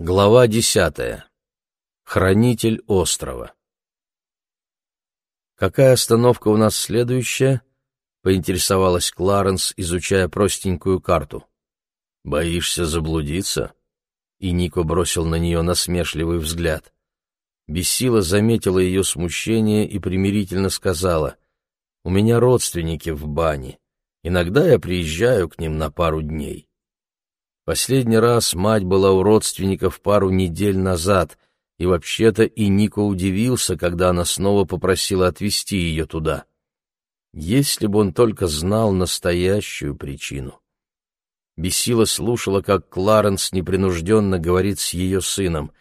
Глава десятая. Хранитель острова. «Какая остановка у нас следующая?» — поинтересовалась Кларенс, изучая простенькую карту. «Боишься заблудиться?» И Нико бросил на нее насмешливый взгляд. Бессила заметила ее смущение и примирительно сказала, «У меня родственники в бане. Иногда я приезжаю к ним на пару дней». Последний раз мать была у родственников пару недель назад, и вообще-то и Нико удивился, когда она снова попросила отвезти ее туда. Если бы он только знал настоящую причину. Бесила слушала, как Кларенс непринужденно говорит с ее сыном.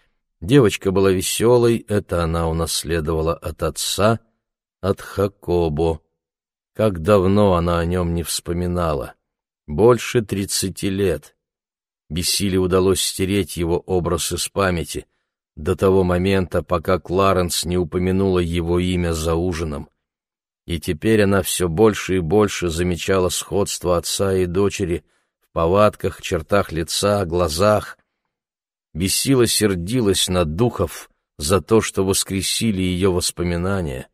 Девочка была веселой, это она унаследовала от отца, от Хакобо. Как давно она о нем не вспоминала. Больше тридцати лет. Бессиле удалось стереть его образ из памяти до того момента, пока Кларенс не упомянула его имя за ужином. И теперь она все больше и больше замечала сходство отца и дочери в повадках, чертах лица, глазах. Бессила сердилась на духов за то, что воскресили ее воспоминания.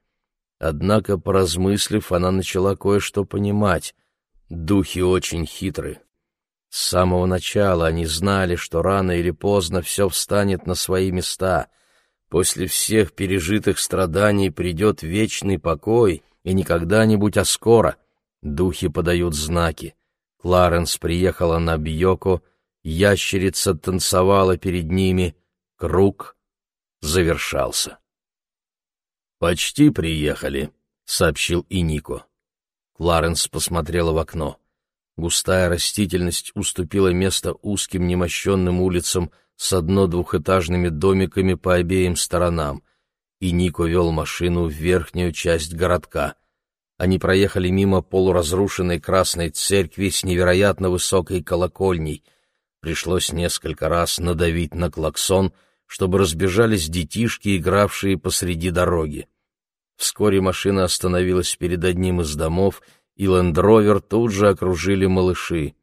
Однако, поразмыслив, она начала кое-что понимать. Духи очень хитры. С самого начала они знали, что рано или поздно все встанет на свои места. После всех пережитых страданий придет вечный покой, и не когда-нибудь, а скоро. Духи подают знаки. Кларенс приехала на Бьоко, ящерица танцевала перед ними, круг завершался. «Почти приехали», — сообщил и Нико. Кларенс посмотрела в окно. Густая растительность уступила место узким немощенным улицам с одно-двухэтажными домиками по обеим сторонам, и Нико вел машину в верхнюю часть городка. Они проехали мимо полуразрушенной красной церкви с невероятно высокой колокольней. Пришлось несколько раз надавить на клаксон, чтобы разбежались детишки, игравшие посреди дороги. Вскоре машина остановилась перед одним из домов, и лендровер тут же окружили малыши.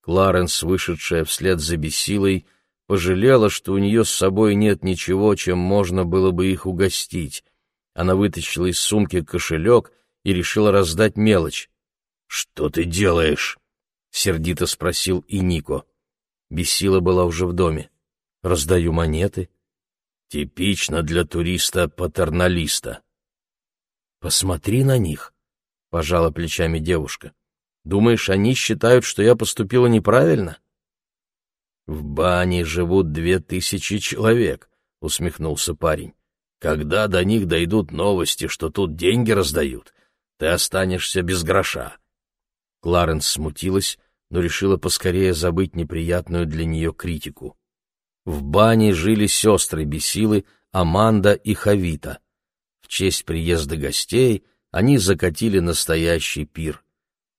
Кларенс, вышедшая вслед за бесилой, пожалела, что у нее с собой нет ничего, чем можно было бы их угостить. Она вытащила из сумки кошелек и решила раздать мелочь. «Что ты делаешь?» — сердито спросил и Нико. Бесила была уже в доме. «Раздаю монеты». «Типично для туриста-патерналиста». «Посмотри на них пожала плечами девушка. Думаешь, они считают, что я поступила неправильно? В бане живут две тысячи человек, усмехнулся парень. Когда до них дойдут новости, что тут деньги раздают, ты останешься без гроша. Кларенс смутилась, но решила поскорее забыть неприятную для нее критику. В бане жили сестры Бесилы, Аманда и Хавита. В честь приезда гостей — они закатили настоящий пир.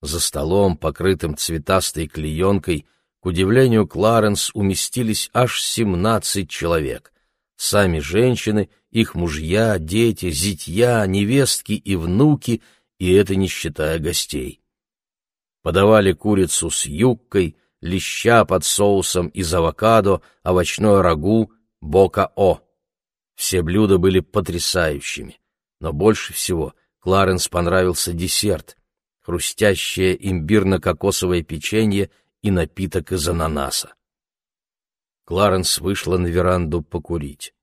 За столом, покрытым цветастой клеенкой, к удивлению Кларенс уместились аж семнадцать человек. Сами женщины, их мужья, дети, зятья, невестки и внуки, и это не считая гостей. Подавали курицу с юбкой, леща под соусом из авокадо, овощное рагу, бока-о. Все блюда были потрясающими, но больше всего — Кларенс понравился десерт, хрустящее имбирно-кокосовое печенье и напиток из ананаса. Кларенс вышла на веранду покурить.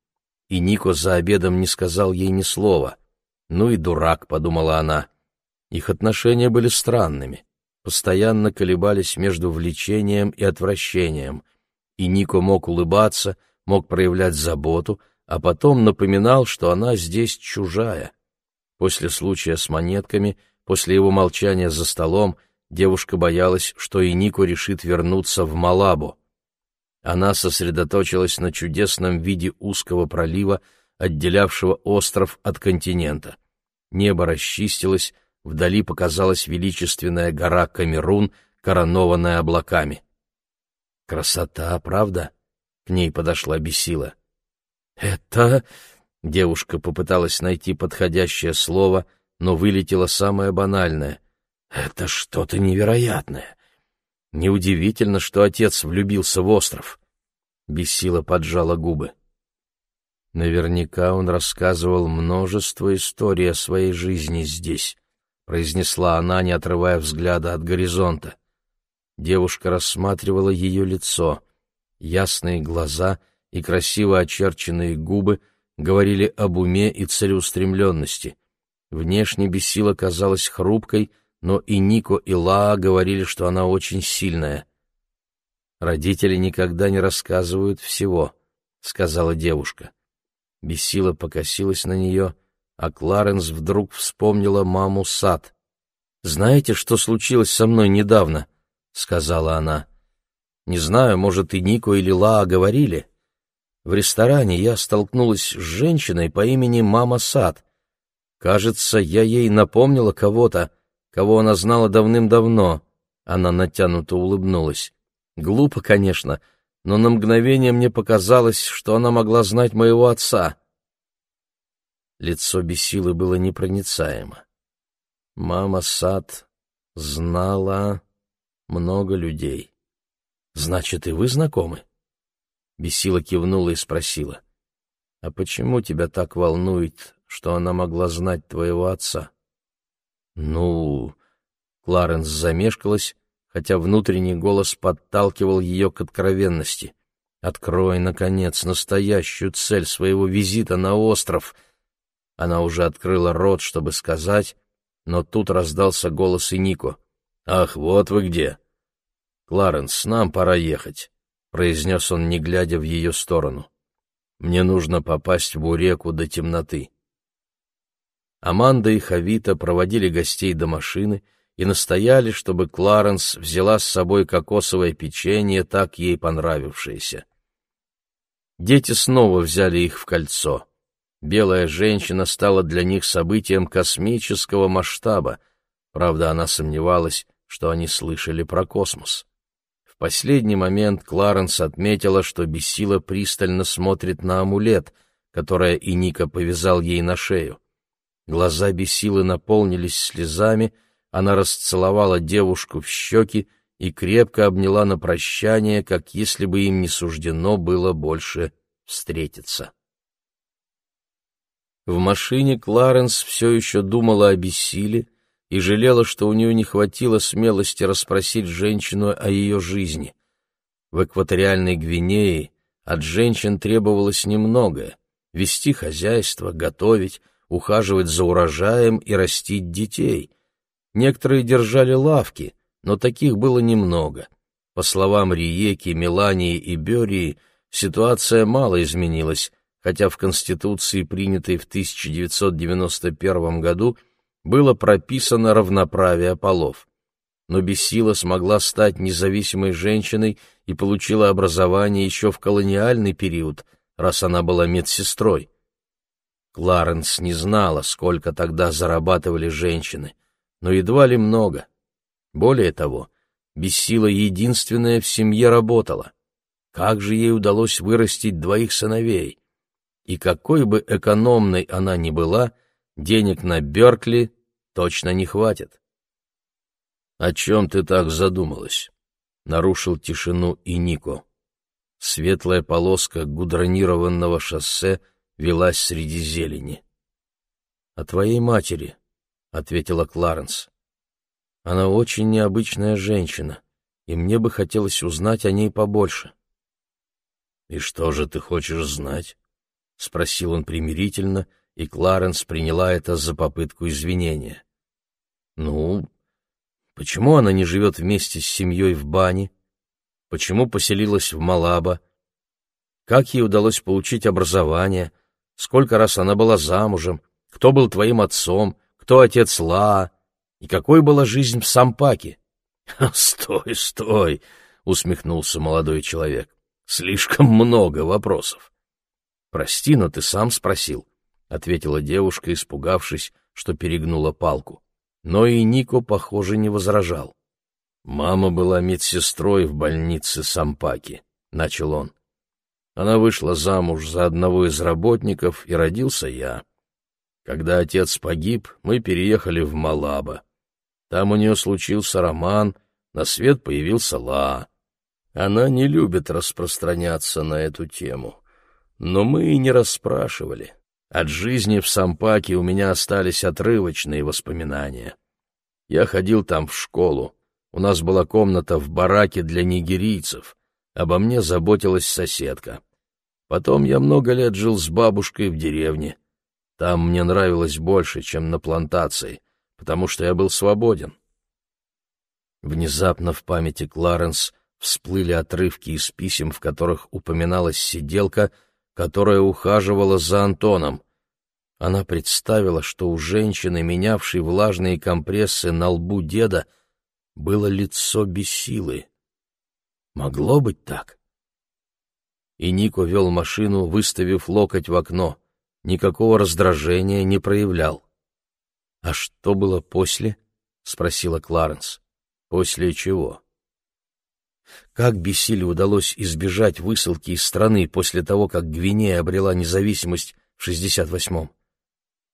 И Нико за обедом не сказал ей ни слова. «Ну и дурак», — подумала она. Их отношения были странными, постоянно колебались между влечением и отвращением. И Нико мог улыбаться, мог проявлять заботу, а потом напоминал, что она здесь чужая. После случая с монетками, после его молчания за столом, девушка боялась, что и Нико решит вернуться в Малабо. Она сосредоточилась на чудесном виде узкого пролива, отделявшего остров от континента. Небо расчистилось, вдали показалась величественная гора Камерун, коронованная облаками. «Красота, правда?» — к ней подошла Бесила. «Это...» Девушка попыталась найти подходящее слово, но вылетело самое банальное. «Это что-то невероятное!» Неудивительно, что отец влюбился в остров. Бесила поджала губы. Наверняка он рассказывал множество историй о своей жизни здесь, произнесла она, не отрывая взгляда от горизонта. Девушка рассматривала ее лицо. Ясные глаза и красиво очерченные губы говорили об уме и целеустремленности. Внешне Бесила казалась хрупкой, но и Нико, и Лаа говорили, что она очень сильная. «Родители никогда не рассказывают всего», — сказала девушка. Бесила покосилась на нее, а Кларенс вдруг вспомнила маму Сад. «Знаете, что случилось со мной недавно?» — сказала она. «Не знаю, может, и Нико или Лаа говорили. В ресторане я столкнулась с женщиной по имени Мама Сад. Кажется, я ей напомнила кого-то, кого она знала давным-давно». Она натянуто улыбнулась. Глупо, конечно, но на мгновение мне показалось, что она могла знать моего отца. Лицо Бесилы было непроницаемо. Мама Сад знала много людей. Значит, и вы знакомы? Бесила кивнула и спросила. А почему тебя так волнует, что она могла знать твоего отца? Ну, Кларенс замешкалась, хотя внутренний голос подталкивал ее к откровенности. «Открой, наконец, настоящую цель своего визита на остров!» Она уже открыла рот, чтобы сказать, но тут раздался голос и Нико. «Ах, вот вы где!» «Кларенс, нам пора ехать», — произнес он, не глядя в ее сторону. «Мне нужно попасть в Буреку до темноты». Аманда и Хавита проводили гостей до машины — и настояли, чтобы Кларенс взяла с собой кокосовое печенье, так ей понравившееся. Дети снова взяли их в кольцо. Белая женщина стала для них событием космического масштаба, правда, она сомневалась, что они слышали про космос. Последний момент Кларенс отметила, что Бесила пристально смотрит на амулет, который Иника повязал ей на шею. Глаза Бесилы наполнились слезами, она расцеловала девушку в щеки и крепко обняла на прощание, как если бы им не суждено было больше встретиться. В машине Кларенс все еще думала о бессиле и жалела, что у нее не хватило смелости расспросить женщину о ее жизни. В экваториальной Гвинее от женщин требовалось немногое — вести хозяйство, готовить, ухаживать за урожаем и растить детей — Некоторые держали лавки, но таких было немного. По словам Риеки, Мелании и Берии, ситуация мало изменилась, хотя в Конституции, принятой в 1991 году, было прописано равноправие полов. Но Бесила смогла стать независимой женщиной и получила образование еще в колониальный период, раз она была медсестрой. Кларенс не знала, сколько тогда зарабатывали женщины но едва ли много. Более того, Бессила единственная в семье работала. Как же ей удалось вырастить двоих сыновей? И какой бы экономной она ни была, денег на Беркли точно не хватит. «О чем ты так задумалась?» — нарушил тишину и Нико. Светлая полоска гудронированного шоссе велась среди зелени. «О твоей матери», ответила Кларенс. Она очень необычная женщина, и мне бы хотелось узнать о ней побольше. И что же ты хочешь знать? спросил он примирительно, и Кларенс приняла это за попытку извинения. Ну, почему она не живет вместе с семьей в бане? Почему поселилась в Малаба? Как ей удалось получить образование? Сколько раз она была замужем? Кто был твоим отцом? кто отец Ла и какой была жизнь в Сампаке. — Стой, стой! — усмехнулся молодой человек. — Слишком много вопросов. — Прости, но ты сам спросил, — ответила девушка, испугавшись, что перегнула палку. Но и Нико, похоже, не возражал. «Мама была медсестрой в больнице Сампаки», — начал он. Она вышла замуж за одного из работников, и родился я. Когда отец погиб, мы переехали в Малаба. Там у нее случился роман, на свет появился Ла. Она не любит распространяться на эту тему. Но мы и не расспрашивали. От жизни в Сампаке у меня остались отрывочные воспоминания. Я ходил там в школу. У нас была комната в бараке для нигерийцев. Обо мне заботилась соседка. Потом я много лет жил с бабушкой в деревне. Там мне нравилось больше, чем на плантации, потому что я был свободен. Внезапно в памяти Кларенс всплыли отрывки из писем, в которых упоминалась сиделка, которая ухаживала за Антоном. Она представила, что у женщины, менявшей влажные компрессы на лбу деда, было лицо без силы. Могло быть так? И Нико вел машину, выставив локоть в окно. Никакого раздражения не проявлял. «А что было после?» — спросила Кларенс. «После чего?» Как Бессиле удалось избежать высылки из страны после того, как Гвинея обрела независимость в 68-м?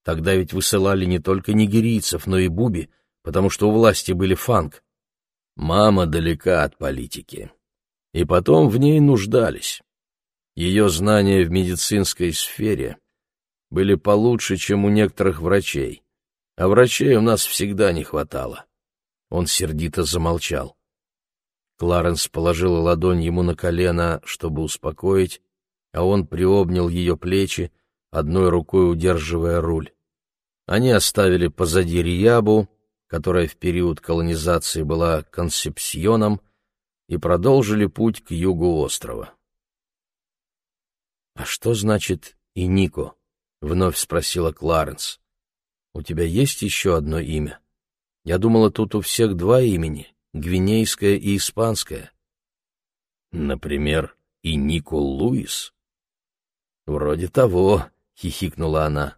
Тогда ведь высылали не только нигерийцев, но и буби, потому что у власти были фанк. Мама далека от политики. И потом в ней нуждались. Ее знания в медицинской сфере были получше, чем у некоторых врачей. А врачей у нас всегда не хватало. Он сердито замолчал. Кларенс положила ладонь ему на колено, чтобы успокоить, а он приобнял ее плечи, одной рукой удерживая руль. Они оставили позади Риябу, которая в период колонизации была Консепсьоном, и продолжили путь к югу острова. «А что значит «Инико»?» — вновь спросила Кларенс. «У тебя есть еще одно имя? Я думала, тут у всех два имени, гвинейское и испанское». «Например, Инико Луис?» «Вроде того», — хихикнула она.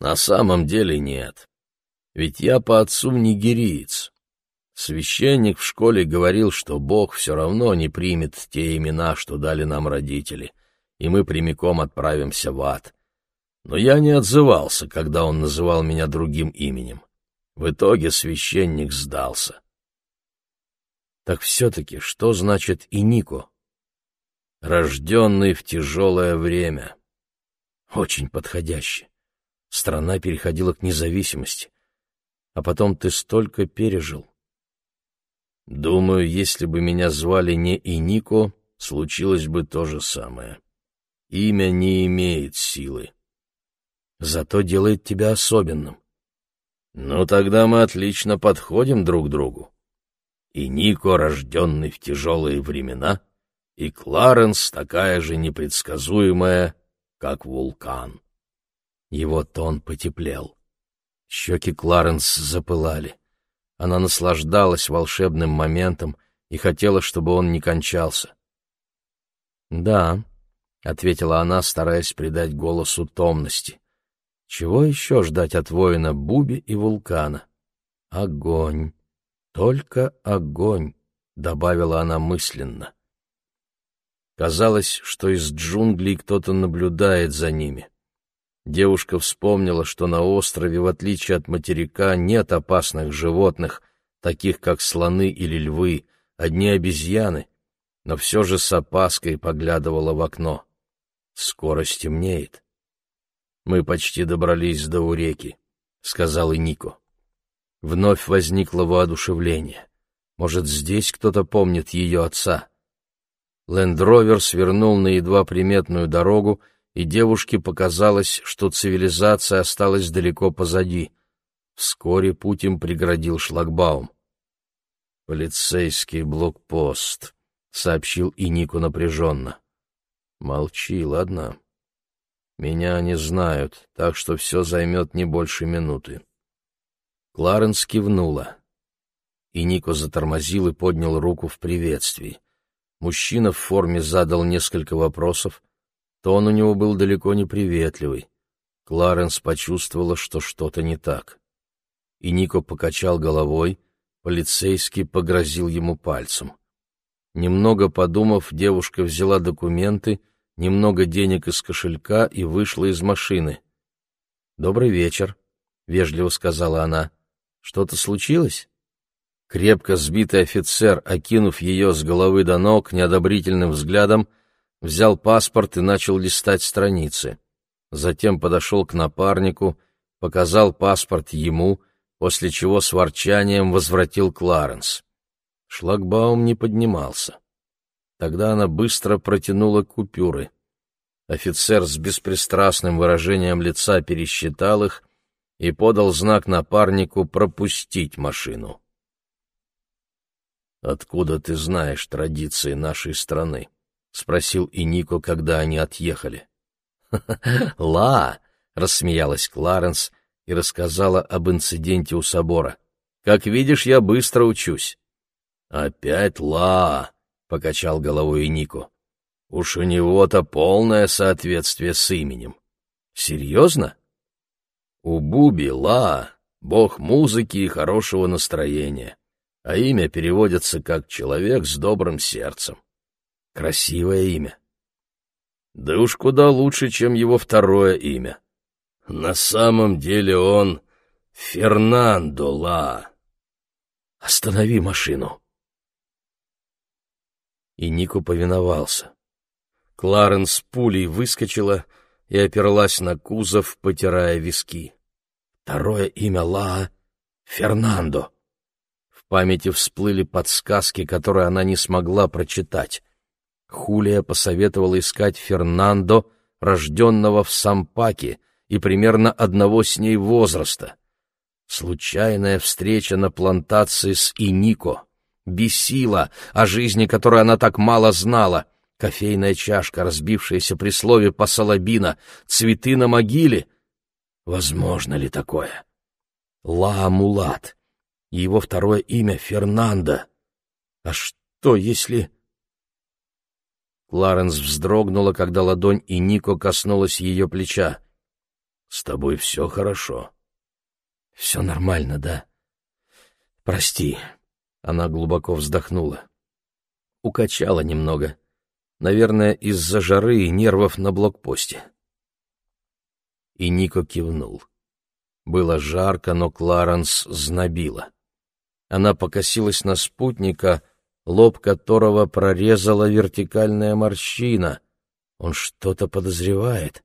«На самом деле нет. Ведь я по отцу нигериец. Священник в школе говорил, что Бог все равно не примет те имена, что дали нам родители, и мы прямиком отправимся в ад. Но я не отзывался, когда он называл меня другим именем. В итоге священник сдался. Так все-таки что значит «инико»? Рожденный в тяжелое время. Очень подходяще. Страна переходила к независимости. А потом ты столько пережил. Думаю, если бы меня звали не Инико, случилось бы то же самое. Имя не имеет силы. Зато делает тебя особенным. Ну, тогда мы отлично подходим друг другу. И Нико, рожденный в тяжелые времена, и Кларенс такая же непредсказуемая, как вулкан. Его тон потеплел. Щеки Кларенс запылали. Она наслаждалась волшебным моментом и хотела, чтобы он не кончался. «Да», — ответила она, стараясь придать голосу томности. «Чего еще ждать от воина Буби и вулкана? Огонь! Только огонь!» — добавила она мысленно. Казалось, что из джунглей кто-то наблюдает за ними. Девушка вспомнила, что на острове, в отличие от материка, нет опасных животных, таких как слоны или львы, одни обезьяны, но все же с опаской поглядывала в окно. Скоро стемнеет. Мы почти добрались до Уреки, сказал и Нико. Вновь возникло воодушевление. Может, здесь кто-то помнит ее отца? Лендровер свернул на едва приметную дорогу, и девушке показалось, что цивилизация осталась далеко позади. Вскоре путь им преградил шлагбаум. «Полицейский блокпост», — сообщил и Нику напряженно. «Молчи, ладно? Меня они знают, так что все займет не больше минуты». Кларенс кивнула. И Нико затормозил и поднял руку в приветствии. Мужчина в форме задал несколько вопросов, Тон у него был далеко не приветливый. Кларенс почувствовала, что что-то не так. И Нико покачал головой, полицейский погрозил ему пальцем. Немного подумав, девушка взяла документы, немного денег из кошелька и вышла из машины. «Добрый вечер», — вежливо сказала она. «Что-то случилось?» Крепко сбитый офицер, окинув ее с головы до ног неодобрительным взглядом, взял паспорт и начал листать страницы. Затем подошел к напарнику, показал паспорт ему, после чего с ворчанием возвратил Кларенс. Шлагбаум не поднимался. Тогда она быстро протянула купюры. Офицер с беспристрастным выражением лица пересчитал их и подал знак напарнику пропустить машину. «Откуда ты знаешь традиции нашей страны?» — спросил и Нико, когда они отъехали. «Ла!» — рассмеялась Кларенс и рассказала об инциденте у собора. «Как видишь, я быстро учусь». «Опять ла!» — покачал головой и Нико. «Уж у него-то полное соответствие с именем». «Серьезно?» «У Буби ла, бог музыки и хорошего настроения» а имя переводится как «человек с добрым сердцем». Красивое имя. Да уж куда лучше, чем его второе имя. На самом деле он Фернандо Ла. Останови машину. И Нику повиновался. Кларенс пулей выскочила и оперлась на кузов, потирая виски. Второе имя Ла — Фернандо памяти всплыли подсказки, которые она не смогла прочитать. Хулия посоветовала искать Фернандо, рожденного в Сампаке и примерно одного с ней возраста. Случайная встреча на плантации с Инико. Бесила, о жизни которой она так мало знала. Кофейная чашка, разбившаяся при слове «посолобина», цветы на могиле. Возможно ли такое? Ла-Мулат его второе имя Фернандо. А что, если... Кларенс вздрогнула, когда ладонь и Нико коснулась ее плеча. — С тобой все хорошо. — Все нормально, да? — Прости. Она глубоко вздохнула. Укачала немного. Наверное, из-за жары и нервов на блокпосте. И Нико кивнул. Было жарко, но Кларенс знобила. Она покосилась на спутника, лоб которого прорезала вертикальная морщина. Он что-то подозревает.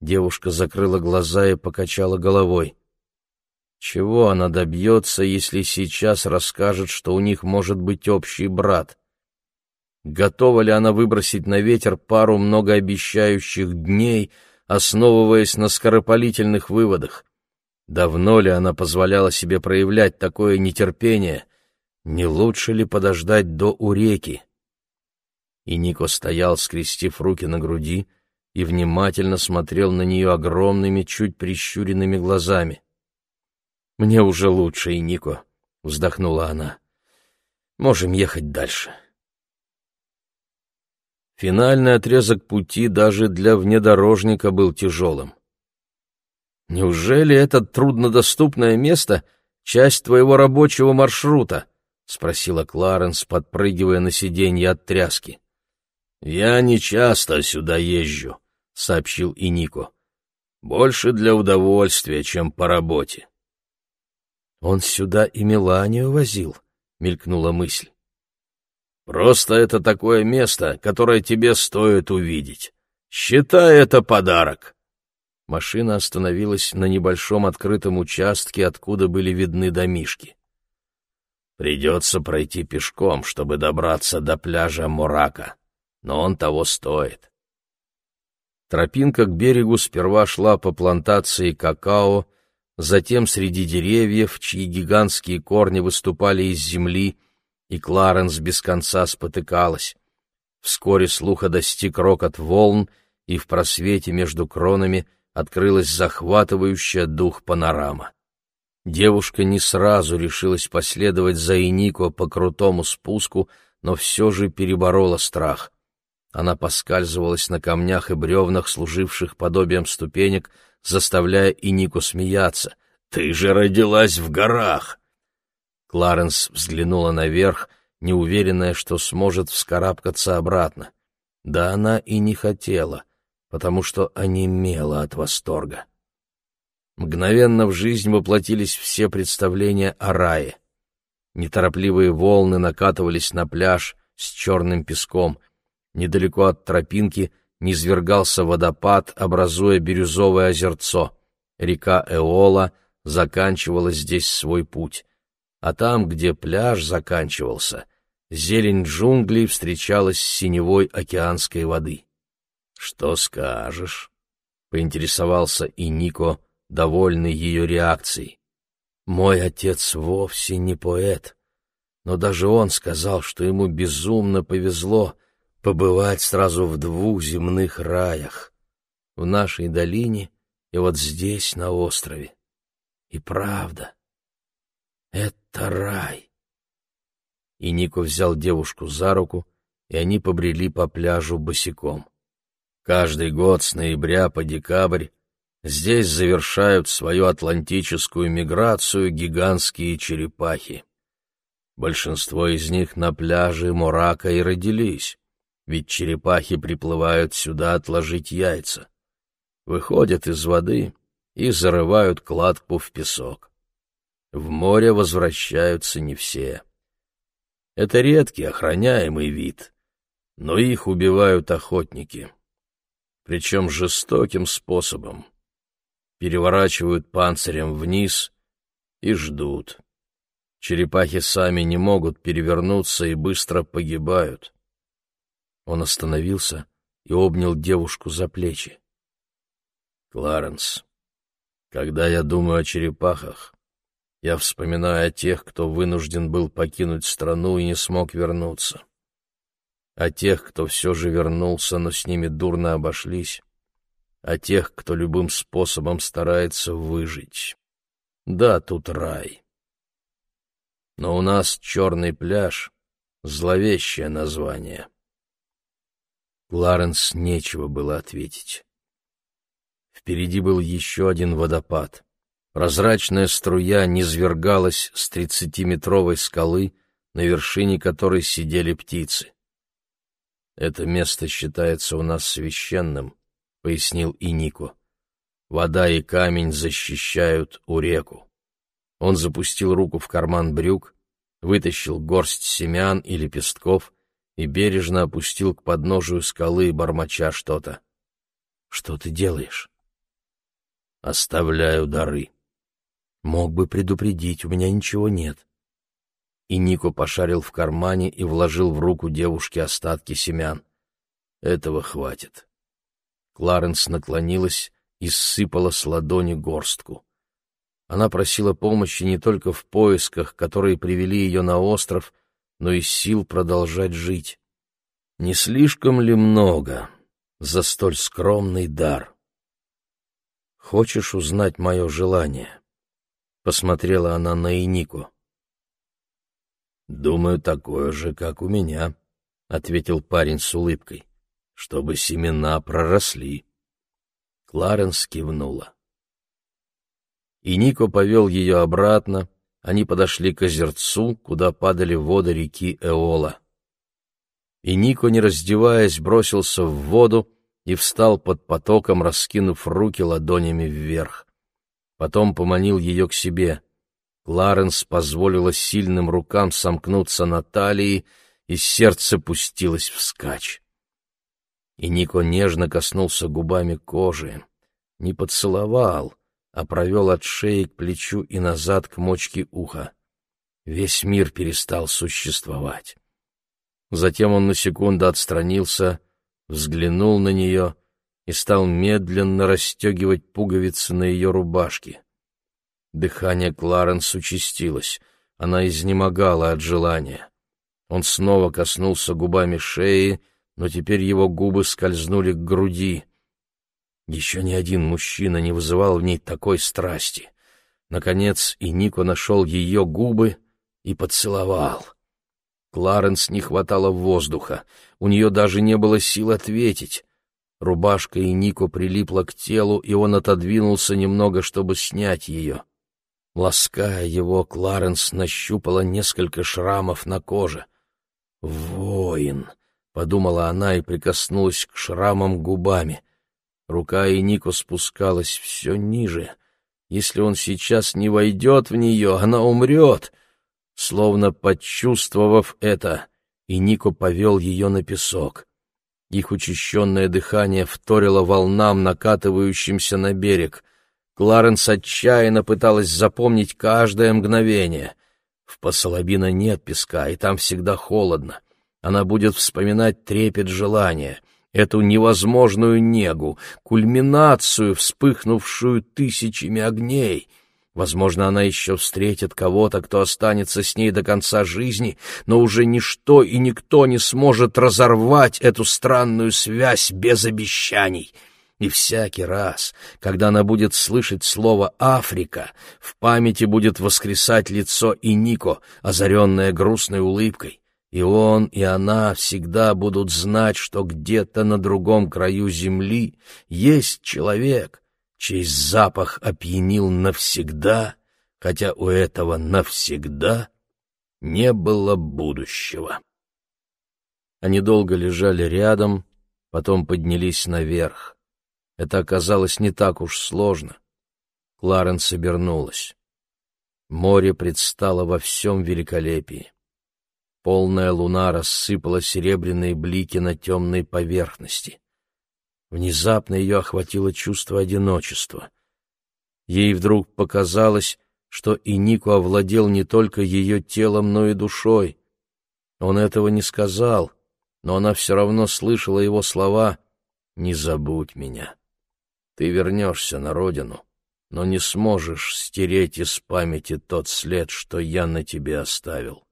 Девушка закрыла глаза и покачала головой. Чего она добьется, если сейчас расскажет, что у них может быть общий брат? Готова ли она выбросить на ветер пару многообещающих дней, основываясь на скоропалительных выводах? Давно ли она позволяла себе проявлять такое нетерпение? Не лучше ли подождать до уреки? И Нико стоял, скрестив руки на груди, и внимательно смотрел на нее огромными, чуть прищуренными глазами. «Мне уже лучше, и Нико», — вздохнула она. «Можем ехать дальше». Финальный отрезок пути даже для внедорожника был тяжелым. «Неужели это труднодоступное место — часть твоего рабочего маршрута?» — спросила Кларенс, подпрыгивая на сиденье от тряски. «Я не часто сюда езжу», — сообщил и Нико. «Больше для удовольствия, чем по работе». «Он сюда и Меланию возил», — мелькнула мысль. «Просто это такое место, которое тебе стоит увидеть. Считай это подарок». Машина остановилась на небольшом открытом участке, откуда были видны домишки. «Придется пройти пешком, чтобы добраться до пляжа Мурака, но он того стоит». Тропинка к берегу сперва шла по плантации какао, затем среди деревьев, чьи гигантские корни выступали из земли, и Кларенс без конца спотыкалась. Вскоре слуха достиг рокот волн, и в просвете между кронами — открылась захватывающая дух панорама. Девушка не сразу решилась последовать за Инико по крутому спуску, но все же переборола страх. Она поскальзывалась на камнях и бревнах, служивших подобием ступенек, заставляя Инико смеяться. «Ты же родилась в горах!» Кларенс взглянула наверх, неуверенная, что сможет вскарабкаться обратно. Да она и не хотела — потому что онемела от восторга. Мгновенно в жизнь воплотились все представления о рае. Неторопливые волны накатывались на пляж с черным песком. Недалеко от тропинки низвергался водопад, образуя бирюзовое озерцо. Река Эола заканчивала здесь свой путь. А там, где пляж заканчивался, зелень джунглей встречалась с синевой океанской воды. «Что скажешь?» — поинтересовался и Нико, довольный ее реакцией. «Мой отец вовсе не поэт, но даже он сказал, что ему безумно повезло побывать сразу в двух земных раях — в нашей долине и вот здесь, на острове. И правда, это рай». И Нико взял девушку за руку, и они побрели по пляжу босиком. Каждый год с ноября по декабрь здесь завершают свою атлантическую миграцию гигантские черепахи. Большинство из них на пляже Морака и родились, ведь черепахи приплывают сюда отложить яйца. Выходят из воды и зарывают кладку в песок. В море возвращаются не все. Это редкий охраняемый вид, но их убивают охотники причем жестоким способом. Переворачивают панцирем вниз и ждут. Черепахи сами не могут перевернуться и быстро погибают. Он остановился и обнял девушку за плечи. «Кларенс, когда я думаю о черепахах, я вспоминаю о тех, кто вынужден был покинуть страну и не смог вернуться о тех, кто все же вернулся, но с ними дурно обошлись, о тех, кто любым способом старается выжить. Да, тут рай. Но у нас черный пляж — зловещее название. Кларенс нечего было ответить. Впереди был еще один водопад. Прозрачная струя низвергалась с тридцатиметровой скалы, на вершине которой сидели птицы. Это место считается у нас священным, — пояснил и Нико. Вода и камень защищают у реку. Он запустил руку в карман брюк, вытащил горсть семян и лепестков и бережно опустил к подножию скалы, бормоча что-то. — Что ты делаешь? — Оставляю дары. — Мог бы предупредить, у меня ничего нет и Нико пошарил в кармане и вложил в руку девушки остатки семян. Этого хватит. Кларенс наклонилась и сыпала с ладони горстку. Она просила помощи не только в поисках, которые привели ее на остров, но и сил продолжать жить. Не слишком ли много за столь скромный дар? «Хочешь узнать мое желание?» — посмотрела она на Инику. «Думаю, такое же, как у меня», — ответил парень с улыбкой, — «чтобы семена проросли». Кларенс кивнула. И Нико повел ее обратно, они подошли к озерцу, куда падали воды реки Эола. И Нико, не раздеваясь, бросился в воду и встал под потоком, раскинув руки ладонями вверх. Потом поманил ее к себе — Кларенс позволила сильным рукам сомкнуться на талии, и сердце пустилось вскачь. И Нико нежно коснулся губами кожи, не поцеловал, а провел от шеи к плечу и назад к мочке уха. Весь мир перестал существовать. Затем он на секунду отстранился, взглянул на нее и стал медленно расстегивать пуговицы на ее рубашке. Дыхание Кларенс участилось. Она изнемогала от желания. Он снова коснулся губами шеи, но теперь его губы скользнули к груди. Еще ни один мужчина не вызывал в ней такой страсти. Наконец и Нико нашел ее губы и поцеловал. Кларенс не хватало воздуха, у нее даже не было сил ответить. Рубашка и Нико прилипла к телу, и он отодвинулся немного, чтобы снять ее. Лаская его, Кларенс нащупала несколько шрамов на коже. «Воин!» — подумала она и прикоснулась к шрамам губами. Рука и Нико спускалась все ниже. Если он сейчас не войдет в нее, она умрет. Словно почувствовав это, и Нико повел ее на песок. Их учащенное дыхание вторило волнам, накатывающимся на берег. Кларенс отчаянно пыталась запомнить каждое мгновение. В Посолобино нет песка, и там всегда холодно. Она будет вспоминать трепет желания, эту невозможную негу, кульминацию, вспыхнувшую тысячами огней — Возможно, она еще встретит кого-то, кто останется с ней до конца жизни, но уже ничто и никто не сможет разорвать эту странную связь без обещаний. И всякий раз, когда она будет слышать слово «Африка», в памяти будет воскресать лицо и Нико, озаренное грустной улыбкой. И он, и она всегда будут знать, что где-то на другом краю земли есть человек, чей запах опьянил навсегда, хотя у этого навсегда не было будущего. Они долго лежали рядом, потом поднялись наверх. Это оказалось не так уж сложно. Кларенс обернулась. Море предстало во всем великолепии. Полная луна рассыпала серебряные блики на темной поверхности. Внезапно ее охватило чувство одиночества. Ей вдруг показалось, что и Нику овладел не только ее телом, но и душой. Он этого не сказал, но она все равно слышала его слова «Не забудь меня. Ты вернешься на родину, но не сможешь стереть из памяти тот след, что я на тебе оставил.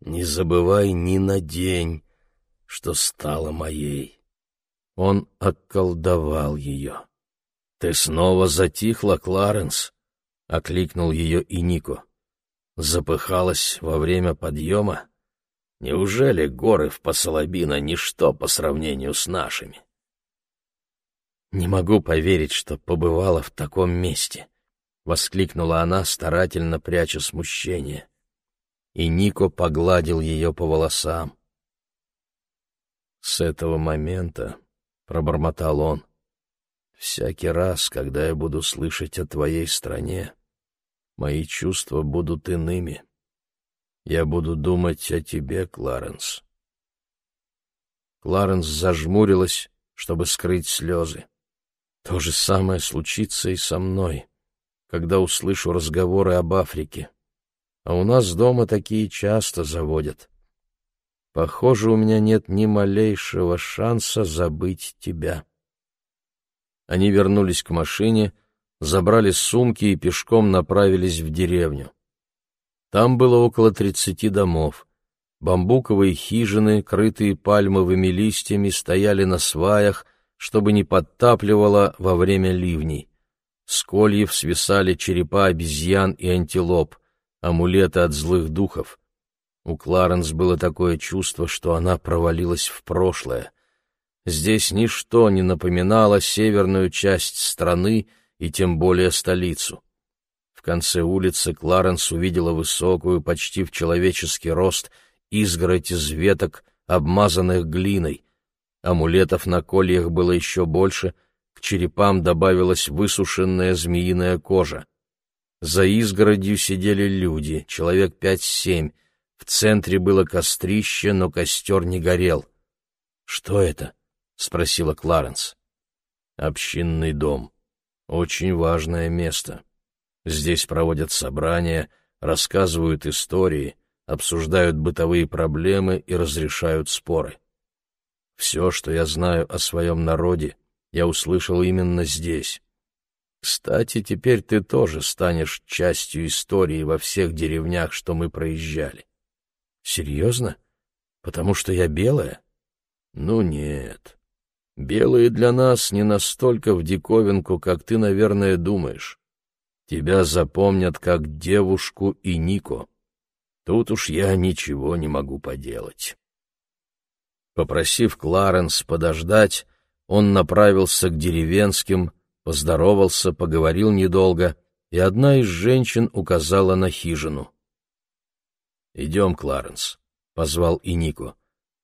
Не забывай ни на день, что стала моей». Он околдовал ее. «Ты снова затихла, Кларенс?» — окликнул ее и Нико. «Запыхалась во время подъема? Неужели горы в Посолобино ничто по сравнению с нашими?» «Не могу поверить, что побывала в таком месте», — воскликнула она, старательно пряча смущение. И Нико погладил ее по волосам. С этого момента пробормотал он. Всякий раз, когда я буду слышать о твоей стране, мои чувства будут иными. Я буду думать о тебе, Кларенс. Кларенс зажмурилась, чтобы скрыть слезы. То же самое случится и со мной, когда услышу разговоры об Африке. А у нас дома такие часто заводят. Похоже, у меня нет ни малейшего шанса забыть тебя. Они вернулись к машине, забрали сумки и пешком направились в деревню. Там было около тридцати домов. Бамбуковые хижины, крытые пальмовыми листьями, стояли на сваях, чтобы не подтапливало во время ливней. С кольев свисали черепа обезьян и антилоп, амулеты от злых духов. У Кларенс было такое чувство, что она провалилась в прошлое. Здесь ничто не напоминало северную часть страны и тем более столицу. В конце улицы Кларенс увидела высокую, почти в человеческий рост, изгородь из веток, обмазанных глиной. Амулетов на кольях было еще больше, к черепам добавилась высушенная змеиная кожа. За изгородью сидели люди, человек пять-семь, в центре было кострище, но костер не горел. «Что это?» — спросила Кларенс. «Общинный дом. Очень важное место. Здесь проводят собрания, рассказывают истории, обсуждают бытовые проблемы и разрешают споры. Все, что я знаю о своем народе, я услышал именно здесь. Кстати, теперь ты тоже станешь частью истории во всех деревнях, что мы проезжали. Серьезно? Потому что я белая? Ну нет. Белые для нас не настолько в диковинку, как ты, наверное, думаешь. Тебя запомнят как девушку и Нико. Тут уж я ничего не могу поделать. Попросив Кларенс подождать, он направился к деревенским, поздоровался, поговорил недолго, и одна из женщин указала на хижину. «Идем, Кларенс», — позвал и Нико.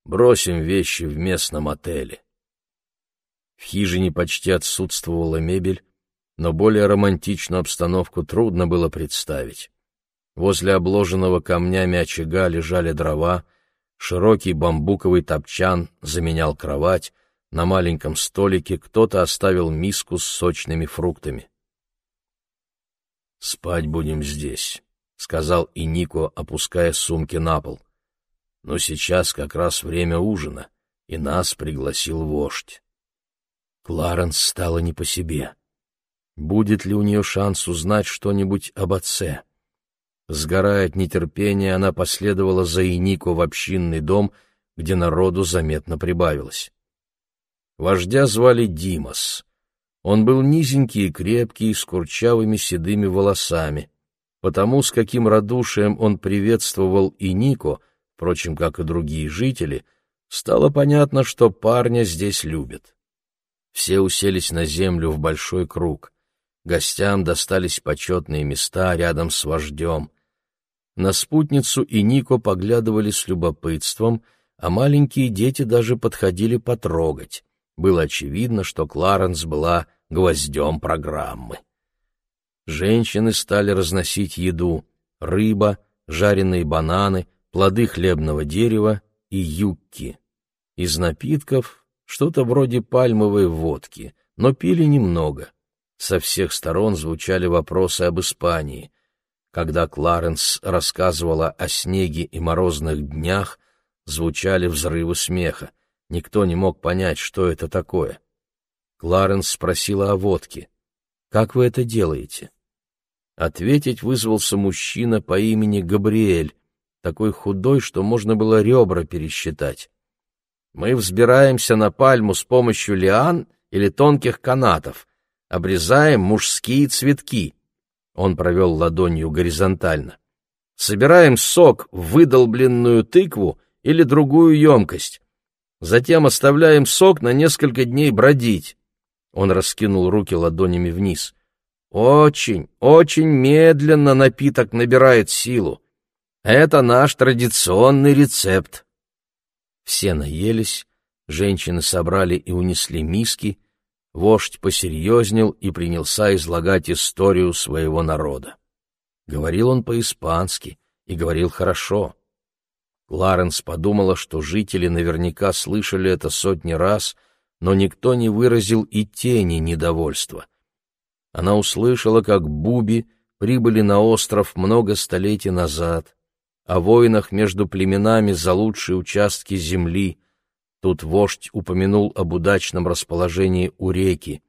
«Бросим вещи в местном отеле». В хижине почти отсутствовала мебель, но более романтичную обстановку трудно было представить. Возле обложенного камнями очага лежали дрова, широкий бамбуковый топчан заменял кровать, на маленьком столике кто-то оставил миску с сочными фруктами. «Спать будем здесь», — сказал и Нико, опуская сумки на пол. «Но сейчас как раз время ужина, и нас пригласил вождь». Кларенс стала не по себе. Будет ли у нее шанс узнать что-нибудь об отце? Сгорая от нетерпения, она последовала за Инико в общинный дом, где народу заметно прибавилось. Вождя звали Димас. Он был низенький и крепкий, с курчавыми седыми волосами. Потому, с каким радушием он приветствовал и Нико, впрочем, как и другие жители, стало понятно, что парня здесь любят. Все уселись на землю в большой круг. Гостям достались почетные места рядом с вождем. На спутницу и Нико поглядывали с любопытством, а маленькие дети даже подходили потрогать. Было очевидно, что Кларенс была гвоздем программы. Женщины стали разносить еду — рыба, жареные бананы, плоды хлебного дерева и юкки. Из напитков — что-то вроде пальмовой водки, но пили немного. Со всех сторон звучали вопросы об Испании. Когда Кларенс рассказывала о снеге и морозных днях, звучали взрывы смеха. Никто не мог понять, что это такое. Кларенс спросила о водке. «Как вы это делаете?» Ответить вызвался мужчина по имени Габриэль, такой худой, что можно было ребра пересчитать. «Мы взбираемся на пальму с помощью лиан или тонких канатов, обрезаем мужские цветки». Он провел ладонью горизонтально. «Собираем сок в выдолбленную тыкву или другую емкость, Затем оставляем сок на несколько дней бродить. Он раскинул руки ладонями вниз. Очень, очень медленно напиток набирает силу. Это наш традиционный рецепт. Все наелись, женщины собрали и унесли миски, вождь посерьезнел и принялся излагать историю своего народа. Говорил он по-испански и говорил хорошо. Кларенс подумала, что жители наверняка слышали это сотни раз, но никто не выразил и тени недовольства. Она услышала, как буби прибыли на остров много столетий назад, о войнах между племенами за лучшие участки земли. Тут вождь упомянул об удачном расположении у реки.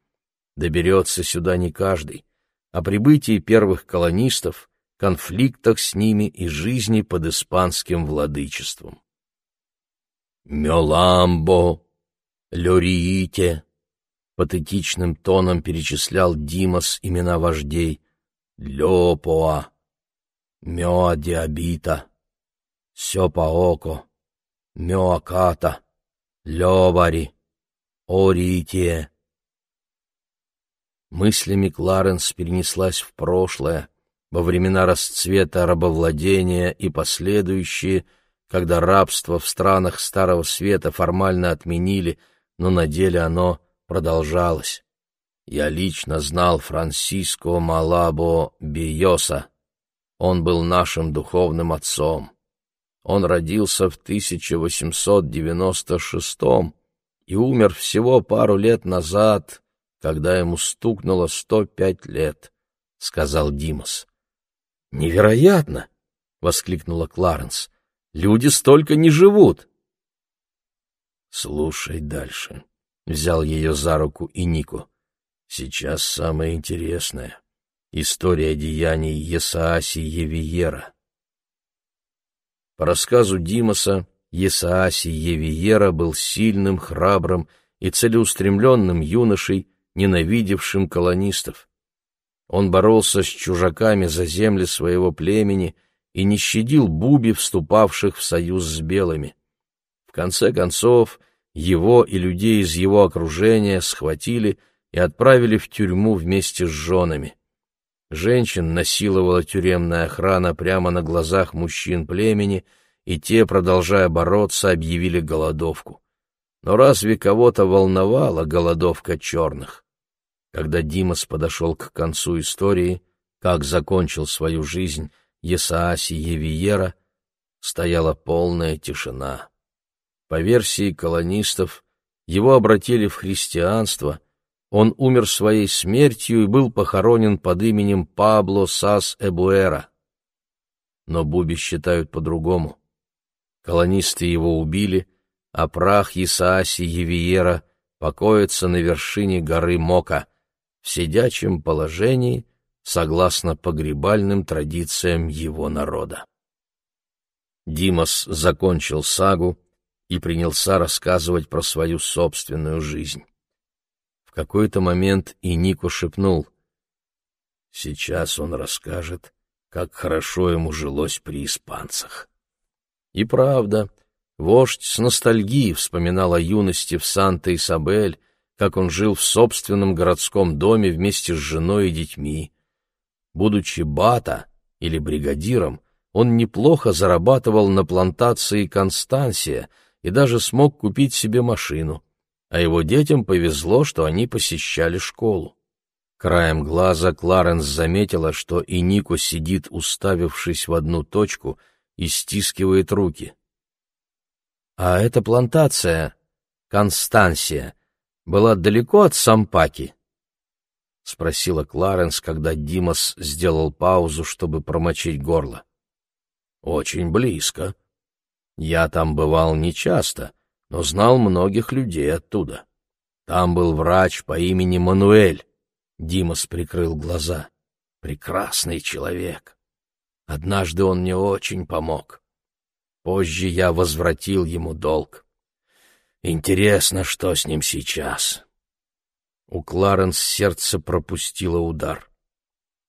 Доберется сюда не каждый. О прибытии первых колонистов — конфликтах с ними и жизни под испанским владычеством. «Меламбо», «Лёриите», — патетичным тоном перечислял Димас имена вождей, «Лёпоа», «Мёадиабита», «Сёпаоко», «Мёаката», «Лёвари», «Оритие». Мыслями Кларенс перенеслась в прошлое, во времена расцвета рабовладения и последующие, когда рабство в странах Старого Света формально отменили, но на деле оно продолжалось. Я лично знал Франсиско Малабо Биоса. Он был нашим духовным отцом. Он родился в 1896 и умер всего пару лет назад, когда ему стукнуло 105 лет, — сказал Димас. «Невероятно!» — воскликнула Кларенс. «Люди столько не живут!» «Слушай дальше», — взял ее за руку и Нико. «Сейчас самое интересное. История деяний Есааси Евиера». По рассказу Димаса, Есааси Евиера был сильным, храбрым и целеустремленным юношей, ненавидевшим колонистов. Он боролся с чужаками за земли своего племени и не щадил буби, вступавших в союз с белыми. В конце концов, его и людей из его окружения схватили и отправили в тюрьму вместе с женами. Женщин насиловала тюремная охрана прямо на глазах мужчин племени, и те, продолжая бороться, объявили голодовку. Но разве кого-то волновала голодовка черных? Когда Димас подошел к концу истории, как закончил свою жизнь, Есааси Евиера стояла полная тишина. По версии колонистов, его обратили в христианство, он умер своей смертью и был похоронен под именем Пабло Сас Эбуэра. Но Буби считают по-другому. Колонисты его убили, а прах Исааси Евиера покоится на вершине горы Мока, в сидячем положении, согласно погребальным традициям его народа. Димас закончил сагу и принялся рассказывать про свою собственную жизнь. Какой-то момент и Нико шепнул. Сейчас он расскажет, как хорошо ему жилось при испанцах. И правда, вождь с ностальгией вспоминал о юности в Санта-Исабель, как он жил в собственном городском доме вместе с женой и детьми. Будучи бата или бригадиром, он неплохо зарабатывал на плантации Констансия и даже смог купить себе машину, а его детям повезло, что они посещали школу. Краем глаза Кларенс заметила, что и Нико сидит, уставившись в одну точку — и стискивает руки. «А эта плантация, Констансия, была далеко от Сампаки?» — спросила Кларенс, когда Димас сделал паузу, чтобы промочить горло. «Очень близко. Я там бывал нечасто, но знал многих людей оттуда. Там был врач по имени Мануэль». Димас прикрыл глаза. «Прекрасный человек. Однажды он мне очень помог. Позже я возвратил ему долг. Интересно, что с ним сейчас. У Кларенс сердце пропустило удар.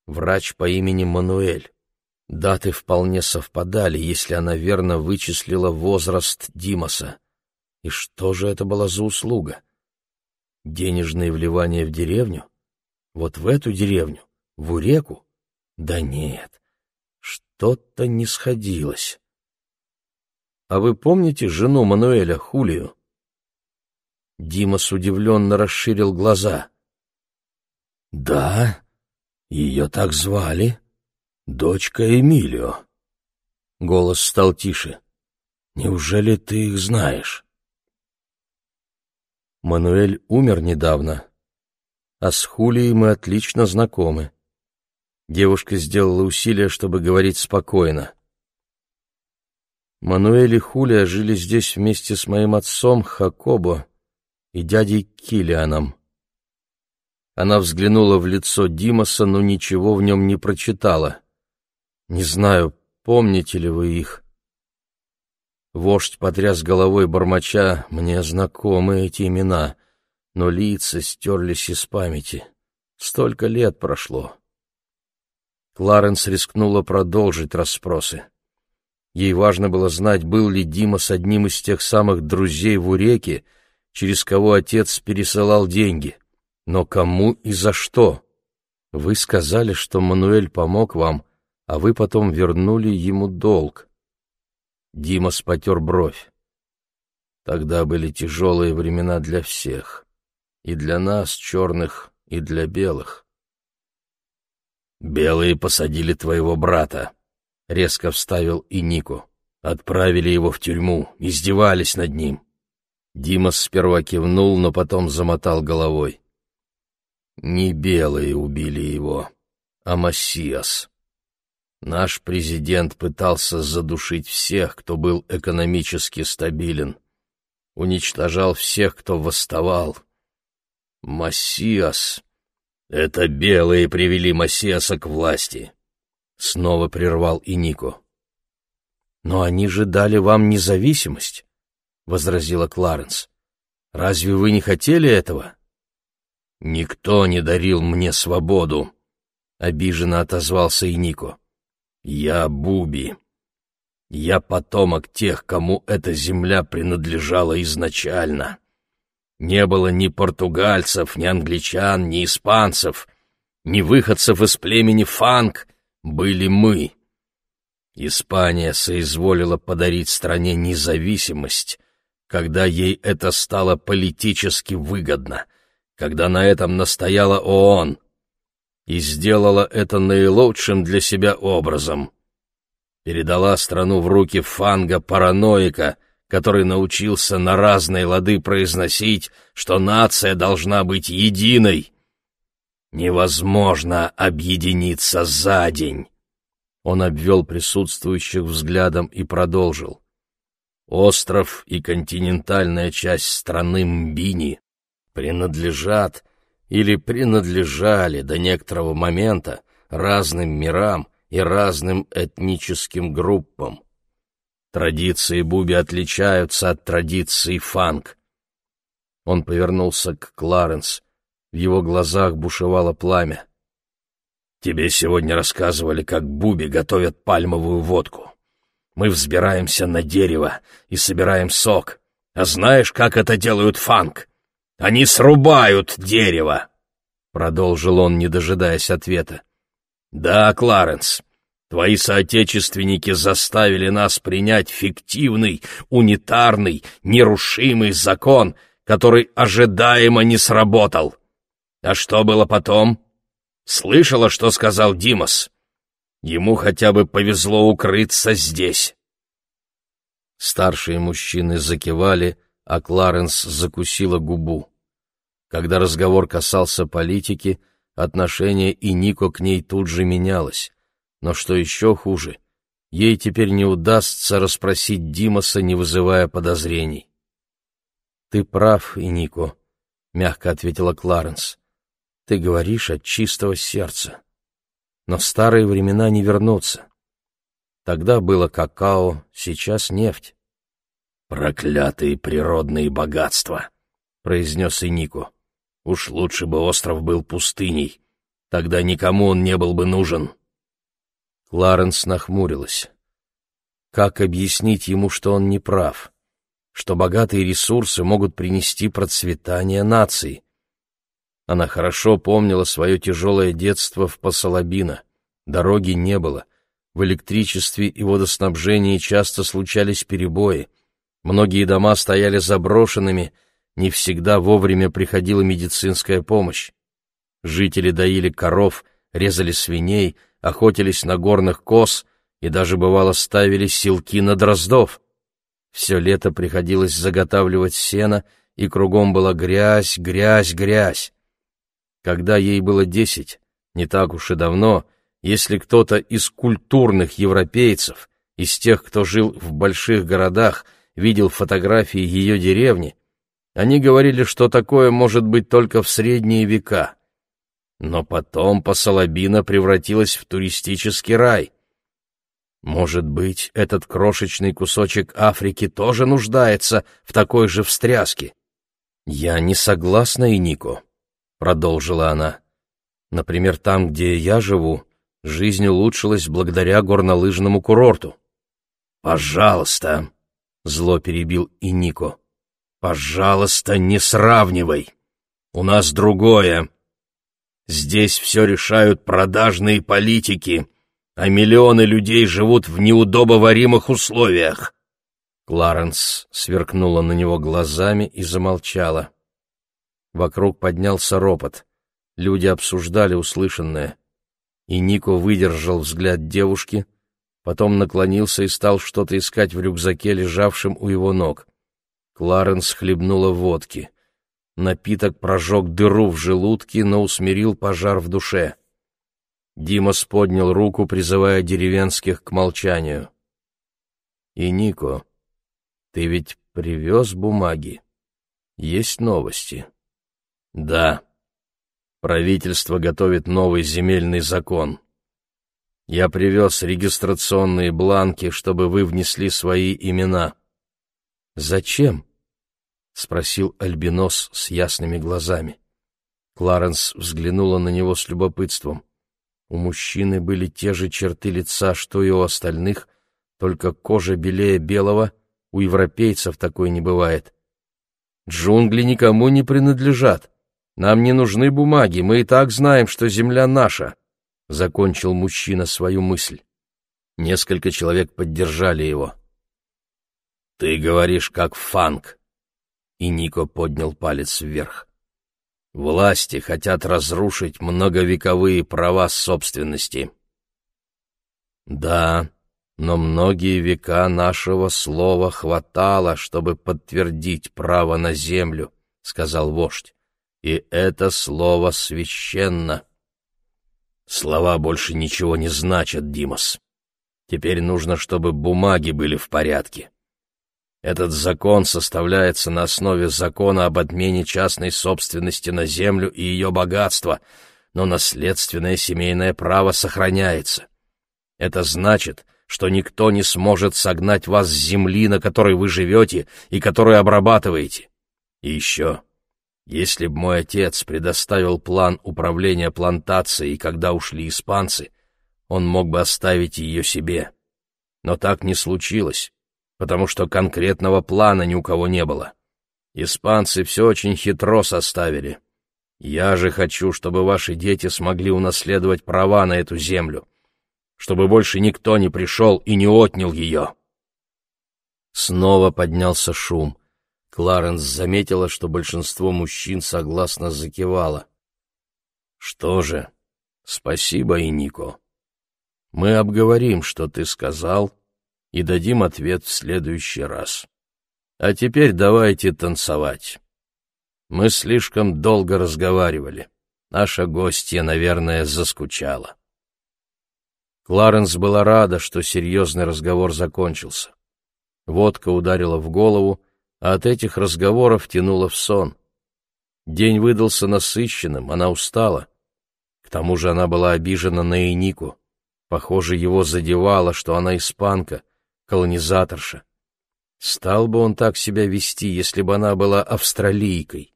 Врач по имени Мануэль. Даты вполне совпадали, если она верно вычислила возраст Димаса. И что же это была за услуга? Денежные вливания в деревню? Вот в эту деревню? В Уреку? Да нет, что-то не сходилось. «А вы помните жену Мануэля, Хулию?» Димас удивленно расширил глаза. «Да, ее так звали. Дочка Эмилио». Голос стал тише. «Неужели ты их знаешь?» Мануэль умер недавно, а с Хулией мы отлично знакомы. Девушка сделала усилие, чтобы говорить спокойно. Мануэль и Хулия жили здесь вместе с моим отцом Хакобо и дядей Килианом. Она взглянула в лицо Димаса, но ничего в нем не прочитала. Не знаю, помните ли вы их. Вождь потряс головой бормоча, мне знакомы эти имена, но лица стерлись из памяти. Столько лет прошло. Кларенс рискнула продолжить расспросы. Ей важно было знать, был ли Дима с одним из тех самых друзей в Уреке, через кого отец пересылал деньги. Но кому и за что? Вы сказали, что Мануэль помог вам, а вы потом вернули ему долг. Дима спотер бровь. Тогда были тяжелые времена для всех. И для нас, черных, и для белых. «Белые посадили твоего брата», — резко вставил и Нику. «Отправили его в тюрьму, издевались над ним». Дима сперва кивнул, но потом замотал головой. «Не белые убили его, а Массиас. Наш президент пытался задушить всех, кто был экономически стабилен. Уничтожал всех, кто восставал. Массиас это белые привели Массиаса к власти. Снова прервал и Нико. Но они же дали вам независимость, возразила Кларенс. Разве вы не хотели этого? Никто не дарил мне свободу, обиженно отозвался и Нико. Я Буби. Я потомок тех, кому эта земля принадлежала изначально. Не было ни португальцев, ни англичан, ни испанцев, ни выходцев из племени Фанк, были мы. Испания соизволила подарить стране независимость, когда ей это стало политически выгодно, когда на этом настояла ООН, и сделала это наилучшим для себя образом. передала страну в руки фанга-параноика, который научился на разные лады произносить, что нация должна быть единой. Невозможно объединиться за день. Он обвел присутствующих взглядом и продолжил. Остров и континентальная часть страны Мбини принадлежат или принадлежали до некоторого момента разным мирам и разным этническим группам. Традиции Буби отличаются от традиций фанк. Он повернулся к Кларенс. В его глазах бушевало пламя. «Тебе сегодня рассказывали, как Буби готовят пальмовую водку. Мы взбираемся на дерево и собираем сок. А знаешь, как это делают фанк? Они срубают дерево!» Продолжил он, не дожидаясь ответа. «Да, Кларенс, твои соотечественники заставили нас принять фиктивный, унитарный, нерушимый закон, который ожидаемо не сработал. А что было потом? Слышала, что сказал Димас?» Ему хотя бы повезло укрыться здесь. Старшие мужчины закивали, а Кларенс закусила губу. Когда разговор касался политики, отношение и Нико к ней тут же менялось. Но что еще хуже, ей теперь не удастся расспросить Димаса, не вызывая подозрений. «Ты прав, Инико», — мягко ответила Кларенс. «Ты говоришь от чистого сердца» но старые времена не вернутся. Тогда было какао, сейчас нефть. «Проклятые природные богатства!» — произнес Инико. «Уж лучше бы остров был пустыней, тогда никому он не был бы нужен». Кларенс нахмурилась. Как объяснить ему, что он не прав, что богатые ресурсы могут принести процветание нации? Она хорошо помнила свое тяжелое детство в Посолобино. Дороги не было. В электричестве и водоснабжении часто случались перебои. Многие дома стояли заброшенными, не всегда вовремя приходила медицинская помощь. Жители доили коров, резали свиней, охотились на горных коз и даже, бывало, ставили силки на дроздов. Все лето приходилось заготавливать сено, и кругом была грязь, грязь, грязь. Когда ей было десять, не так уж и давно, если кто-то из культурных европейцев, из тех, кто жил в больших городах, видел фотографии ее деревни, они говорили, что такое может быть только в средние века. Но потом Посолобина превратилась в туристический рай. Может быть, этот крошечный кусочек Африки тоже нуждается в такой же встряске? «Я не согласна, Инико», — продолжила она. «Например, там, где я живу, жизнь улучшилась благодаря горнолыжному курорту». «Пожалуйста», — зло перебил и Нико, — «пожалуйста, не сравнивай. У нас другое. Здесь все решают продажные политики, а миллионы людей живут в неудобоваримых условиях». Кларенс сверкнула на него глазами и замолчала. Вокруг поднялся ропот. Люди обсуждали услышанное. И Нико выдержал взгляд девушки, потом наклонился и стал что-то искать в рюкзаке, лежавшем у его ног. Кларенс хлебнула водки. Напиток прожег дыру в желудке, но усмирил пожар в душе. Димас поднял руку, призывая деревенских к молчанию. «И, Нико, ты ведь привез бумаги? Есть новости?» Да. Правительство готовит новый земельный закон. Я привез регистрационные бланки, чтобы вы внесли свои имена. Зачем? спросил Альбинос с ясными глазами. Кларенс взглянула на него с любопытством. У мужчины были те же черты лица, что и у остальных, только кожа белее белого, у европейцев такой не бывает. Джунгли никому не принадлежат. Нам не нужны бумаги, мы и так знаем, что земля наша», — закончил мужчина свою мысль. Несколько человек поддержали его. «Ты говоришь, как фанк», — и Нико поднял палец вверх. «Власти хотят разрушить многовековые права собственности». «Да, но многие века нашего слова хватало, чтобы подтвердить право на землю, — сказал вождь, — и это слово священно. Слова больше ничего не значат, Димас. Теперь нужно, чтобы бумаги были в порядке. Этот закон составляется на основе закона об отмене частной собственности на землю и ее богатства, но наследственное семейное право сохраняется. Это значит, что никто не сможет согнать вас с земли, на которой вы живете и которую обрабатываете. И еще, если б мой отец предоставил план управления плантацией, когда ушли испанцы, он мог бы оставить ее себе. Но так не случилось, потому что конкретного плана ни у кого не было. Испанцы все очень хитро составили. Я же хочу, чтобы ваши дети смогли унаследовать права на эту землю, чтобы больше никто не пришел и не отнял ее. Снова поднялся шум. Кларенс заметила, что большинство мужчин согласно закивало. «Что же, спасибо, Инико. Мы обговорим, что ты сказал, и дадим ответ в следующий раз. А теперь давайте танцевать. Мы слишком долго разговаривали. Наша гостья, наверное, заскучала». Кларенс была рада, что серьезный разговор закончился. Водка ударила в голову, от этих разговоров тянуло в сон. День выдался насыщенным, она устала. К тому же она была обижена на Энику. Похоже, его задевало, что она испанка, колонизаторша. Стал бы он так себя вести, если бы она была австралийкой.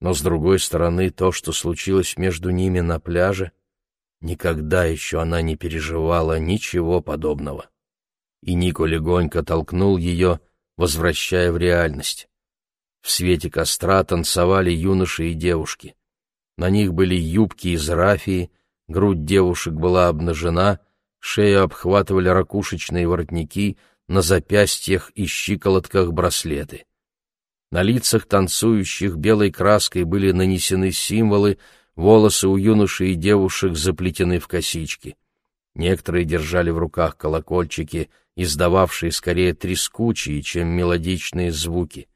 Но, с другой стороны, то, что случилось между ними на пляже, никогда еще она не переживала ничего подобного. И Нико легонько толкнул ее, возвращая в реальность. В свете костра танцевали юноши и девушки. На них были юбки из рафии, грудь девушек была обнажена, шею обхватывали ракушечные воротники, на запястьях и щиколотках браслеты. На лицах танцующих белой краской были нанесены символы, волосы у юношей и девушек заплетены в косички. Некоторые держали в руках колокольчики — издававшие скорее трескучие, чем мелодичные звуки.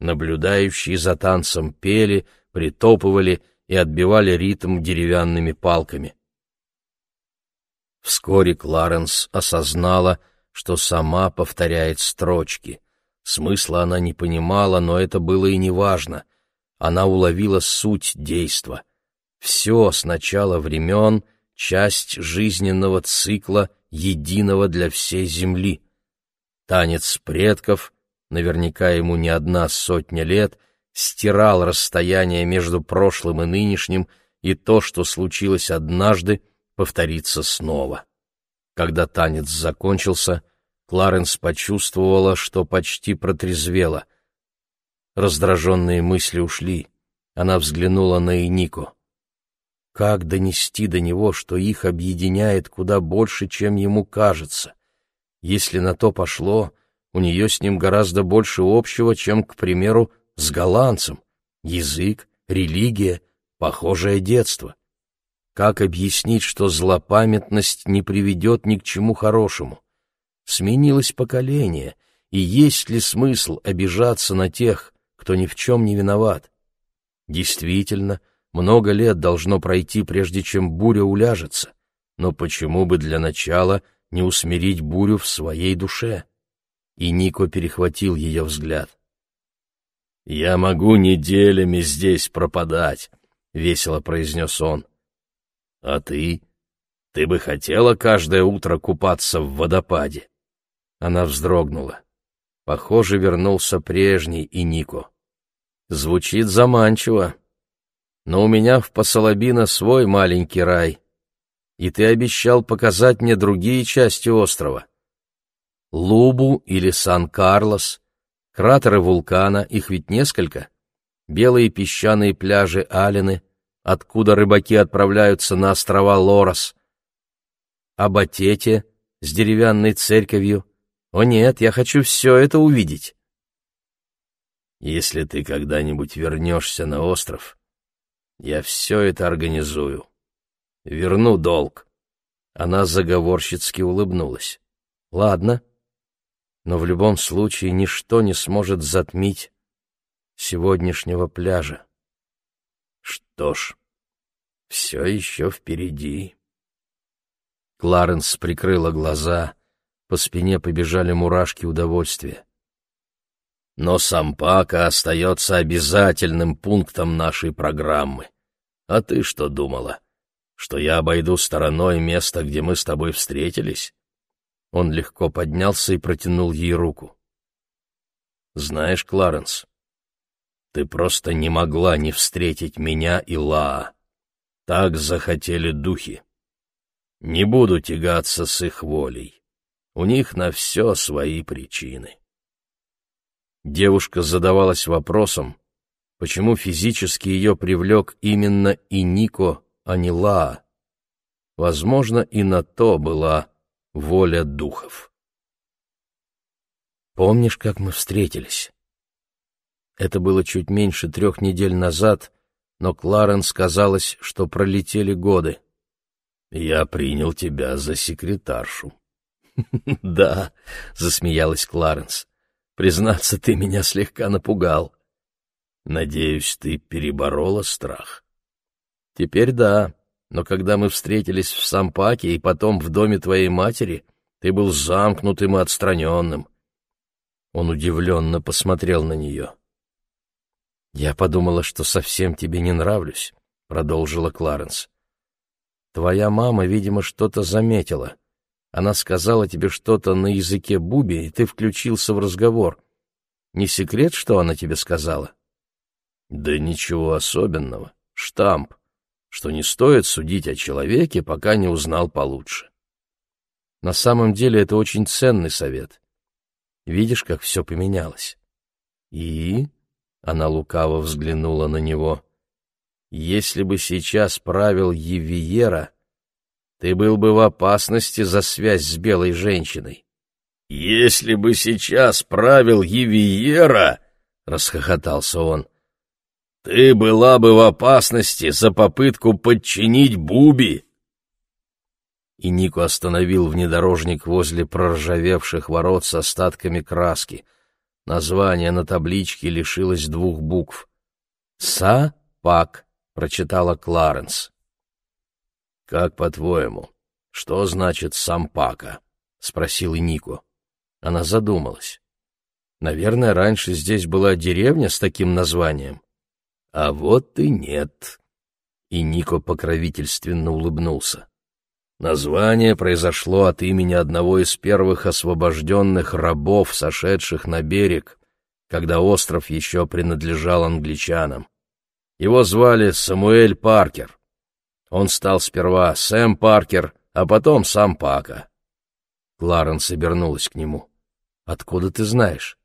Наблюдающие за танцем пели, притопывали и отбивали ритм деревянными палками. Вскоре Кларенс осознала, что сама повторяет строчки. Смысла она не понимала, но это было и не важно. Она уловила суть действа. Все с начала времен — часть жизненного цикла — единого для всей земли. Танец предков, наверняка ему не одна сотня лет, стирал расстояние между прошлым и нынешним, и то, что случилось однажды, повторится снова. Когда танец закончился, Кларенс почувствовала, что почти протрезвела. Раздраженные мысли ушли. Она взглянула на Инику. Как донести до него, что их объединяет куда больше, чем ему кажется? Если на то пошло, у нее с ним гораздо больше общего, чем, к примеру, с голландцем. Язык, религия, похожее детство. Как объяснить, что злопамятность не приведет ни к чему хорошему? Сменилось поколение, и есть ли смысл обижаться на тех, кто ни в чем не виноват? Действительно, — много лет должно пройти, прежде чем буря уляжется. Но почему бы для начала не усмирить бурю в своей душе? И Нико перехватил ее взгляд. «Я могу неделями здесь пропадать», — весело произнес он. «А ты? Ты бы хотела каждое утро купаться в водопаде?» Она вздрогнула. Похоже, вернулся прежний и Нико. Звучит заманчиво, но у меня в Посолобино свой маленький рай, и ты обещал показать мне другие части острова. Лубу или Сан-Карлос, кратеры вулкана, их ведь несколько, белые песчаные пляжи Алины, откуда рыбаки отправляются на острова Лорос, Абатете с деревянной церковью. О нет, я хочу все это увидеть. Если ты когда-нибудь вернешься на остров, я все это организую. Верну долг. Она заговорщицки улыбнулась. Ладно, но в любом случае ничто не сможет затмить сегодняшнего пляжа. Что ж, все еще впереди. Кларенс прикрыла глаза, по спине побежали мурашки удовольствия. Но Сампака остается обязательным пунктом нашей программы. А ты что думала? Что я обойду стороной место, где мы с тобой встретились? Он легко поднялся и протянул ей руку. Знаешь, Кларенс, ты просто не могла не встретить меня и Лаа. Так захотели духи. Не буду тягаться с их волей. У них на все свои причины. Девушка задавалась вопросом, почему физически ее привлек именно и Нико, а не Лаа. Возможно, и на то была воля духов. Помнишь, как мы встретились? Это было чуть меньше трех недель назад, но Кларенс казалось, что пролетели годы. Я принял тебя за секретаршу. Да, засмеялась Кларенс. Признаться, ты меня слегка напугал. Надеюсь, ты переборола страх. Теперь да, но когда мы встретились в Сампаке и потом в доме твоей матери, ты был замкнутым и отстраненным. Он удивленно посмотрел на нее. «Я подумала, что совсем тебе не нравлюсь», — продолжила Кларенс. Твоя мама, видимо, что-то заметила. Она сказала тебе что-то на языке Буби, и ты включился в разговор. Не секрет, что она тебе сказала? Да ничего особенного. Штамп, что не стоит судить о человеке, пока не узнал получше. На самом деле это очень ценный совет. Видишь, как все поменялось. И... Она лукаво взглянула на него. Если бы сейчас правил Евиера, ты был бы в опасности за связь с белой женщиной. — Если бы сейчас правил Евиера, — расхохотался он, — ты была бы в опасности за попытку подчинить Буби. И Нико остановил внедорожник возле проржавевших ворот с остатками краски. Название на табличке лишилось двух букв. «Са-пак», — прочитала Кларенс. «Как по-твоему, что значит сампака?» — спросил и Нико. Она задумалась. «Наверное, раньше здесь была деревня с таким названием». «А вот и нет». И Нико покровительственно улыбнулся. Название произошло от имени одного из первых освобожденных рабов, сошедших на берег, когда остров еще принадлежал англичанам. Его звали Самуэль Паркер. Он стал сперва Сэм Паркер, а потом сам Пака. Кларенс обернулась к нему. «Откуда ты знаешь?»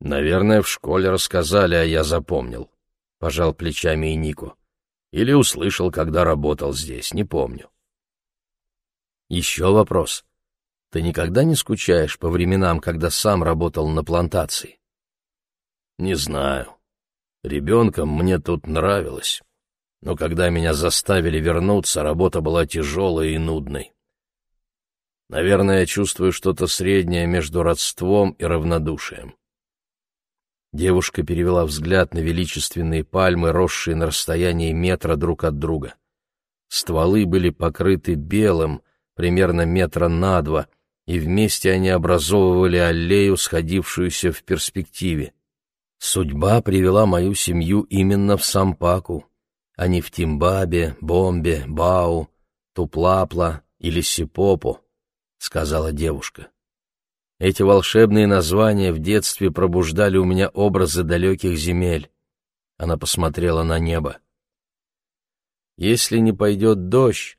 «Наверное, в школе рассказали, а я запомнил», — пожал плечами и Нику. «Или услышал, когда работал здесь, не помню». «Еще вопрос. Ты никогда не скучаешь по временам, когда сам работал на плантации?» «Не знаю. Ребенком мне тут нравилось, но когда меня заставили вернуться, работа была тяжелой и нудной. Наверное, я чувствую что-то среднее между родством и равнодушием. Девушка перевела взгляд на величественные пальмы, росшие на расстоянии метра друг от друга. Стволы были покрыты белым, примерно метра на два, и вместе они образовывали аллею, сходившуюся в перспективе. Судьба привела мою семью именно в Сампаку, а не в Тимбабе, Бомбе, Бау, Туплапла или Сипопу, — сказала девушка. Эти волшебные названия в детстве пробуждали у меня образы далеких земель. Она посмотрела на небо. Если не пойдет дождь,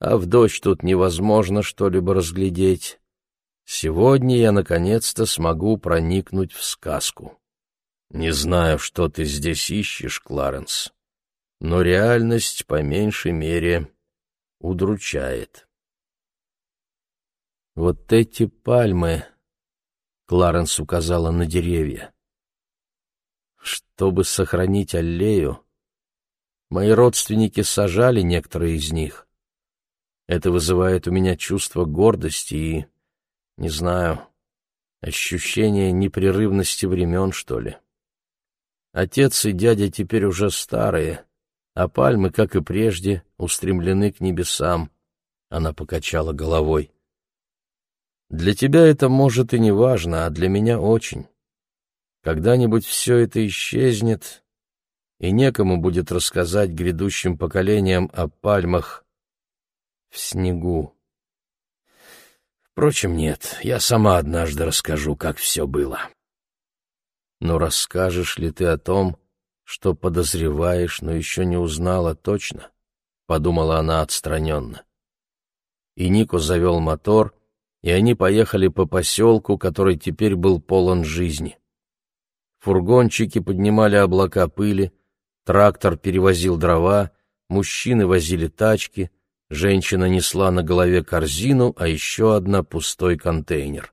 а в дождь тут невозможно что-либо разглядеть, сегодня я наконец-то смогу проникнуть в сказку. Не знаю, что ты здесь ищешь, Кларенс, но реальность, по меньшей мере, удручает. Вот эти пальмы, Кларенс указала на деревья. Чтобы сохранить аллею, мои родственники сажали некоторые из них. Это вызывает у меня чувство гордости и Не знаю. Ощущение непрерывности времен, что ли. Отец и дядя теперь уже старые, а пальмы, как и прежде, устремлены к небесам. Она покачала головой. Для тебя это, может, и не важно, а для меня очень. Когда-нибудь все это исчезнет, и некому будет рассказать грядущим поколениям о пальмах в снегу. Впрочем, нет, я сама однажды расскажу, как все было. Но расскажешь ли ты о том, что подозреваешь, но еще не узнала точно? — подумала она отстраненно. И Нико завел мотор, и они поехали по поселку, который теперь был полон жизни. Фургончики поднимали облака пыли, трактор перевозил дрова, мужчины возили тачки, женщина несла на голове корзину, а еще одна — пустой контейнер.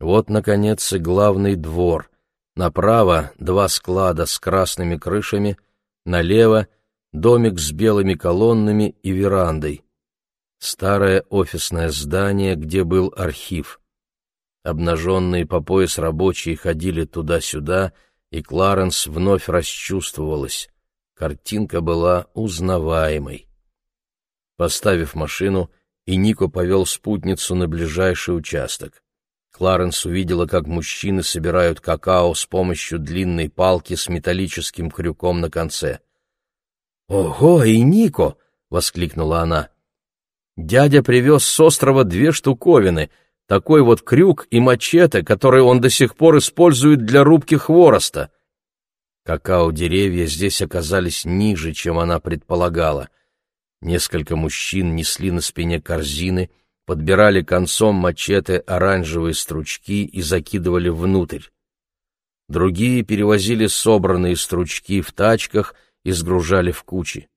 Вот, наконец, и главный двор. Направо — два склада с красными крышами, налево — домик с белыми колоннами и верандой старое офисное здание, где был архив. Обнаженные по пояс рабочие ходили туда-сюда, и Кларенс вновь расчувствовалась. Картинка была узнаваемой. Поставив машину, и Нико повел спутницу на ближайший участок. Кларенс увидела, как мужчины собирают какао с помощью длинной палки с металлическим крюком на конце. «Ого, и Нико!» — воскликнула она. Дядя привез с острова две штуковины, такой вот крюк и мачете, которые он до сих пор использует для рубки хвороста. Какао-деревья здесь оказались ниже, чем она предполагала. Несколько мужчин несли на спине корзины, подбирали концом мачете оранжевые стручки и закидывали внутрь. Другие перевозили собранные стручки в тачках и сгружали в кучи.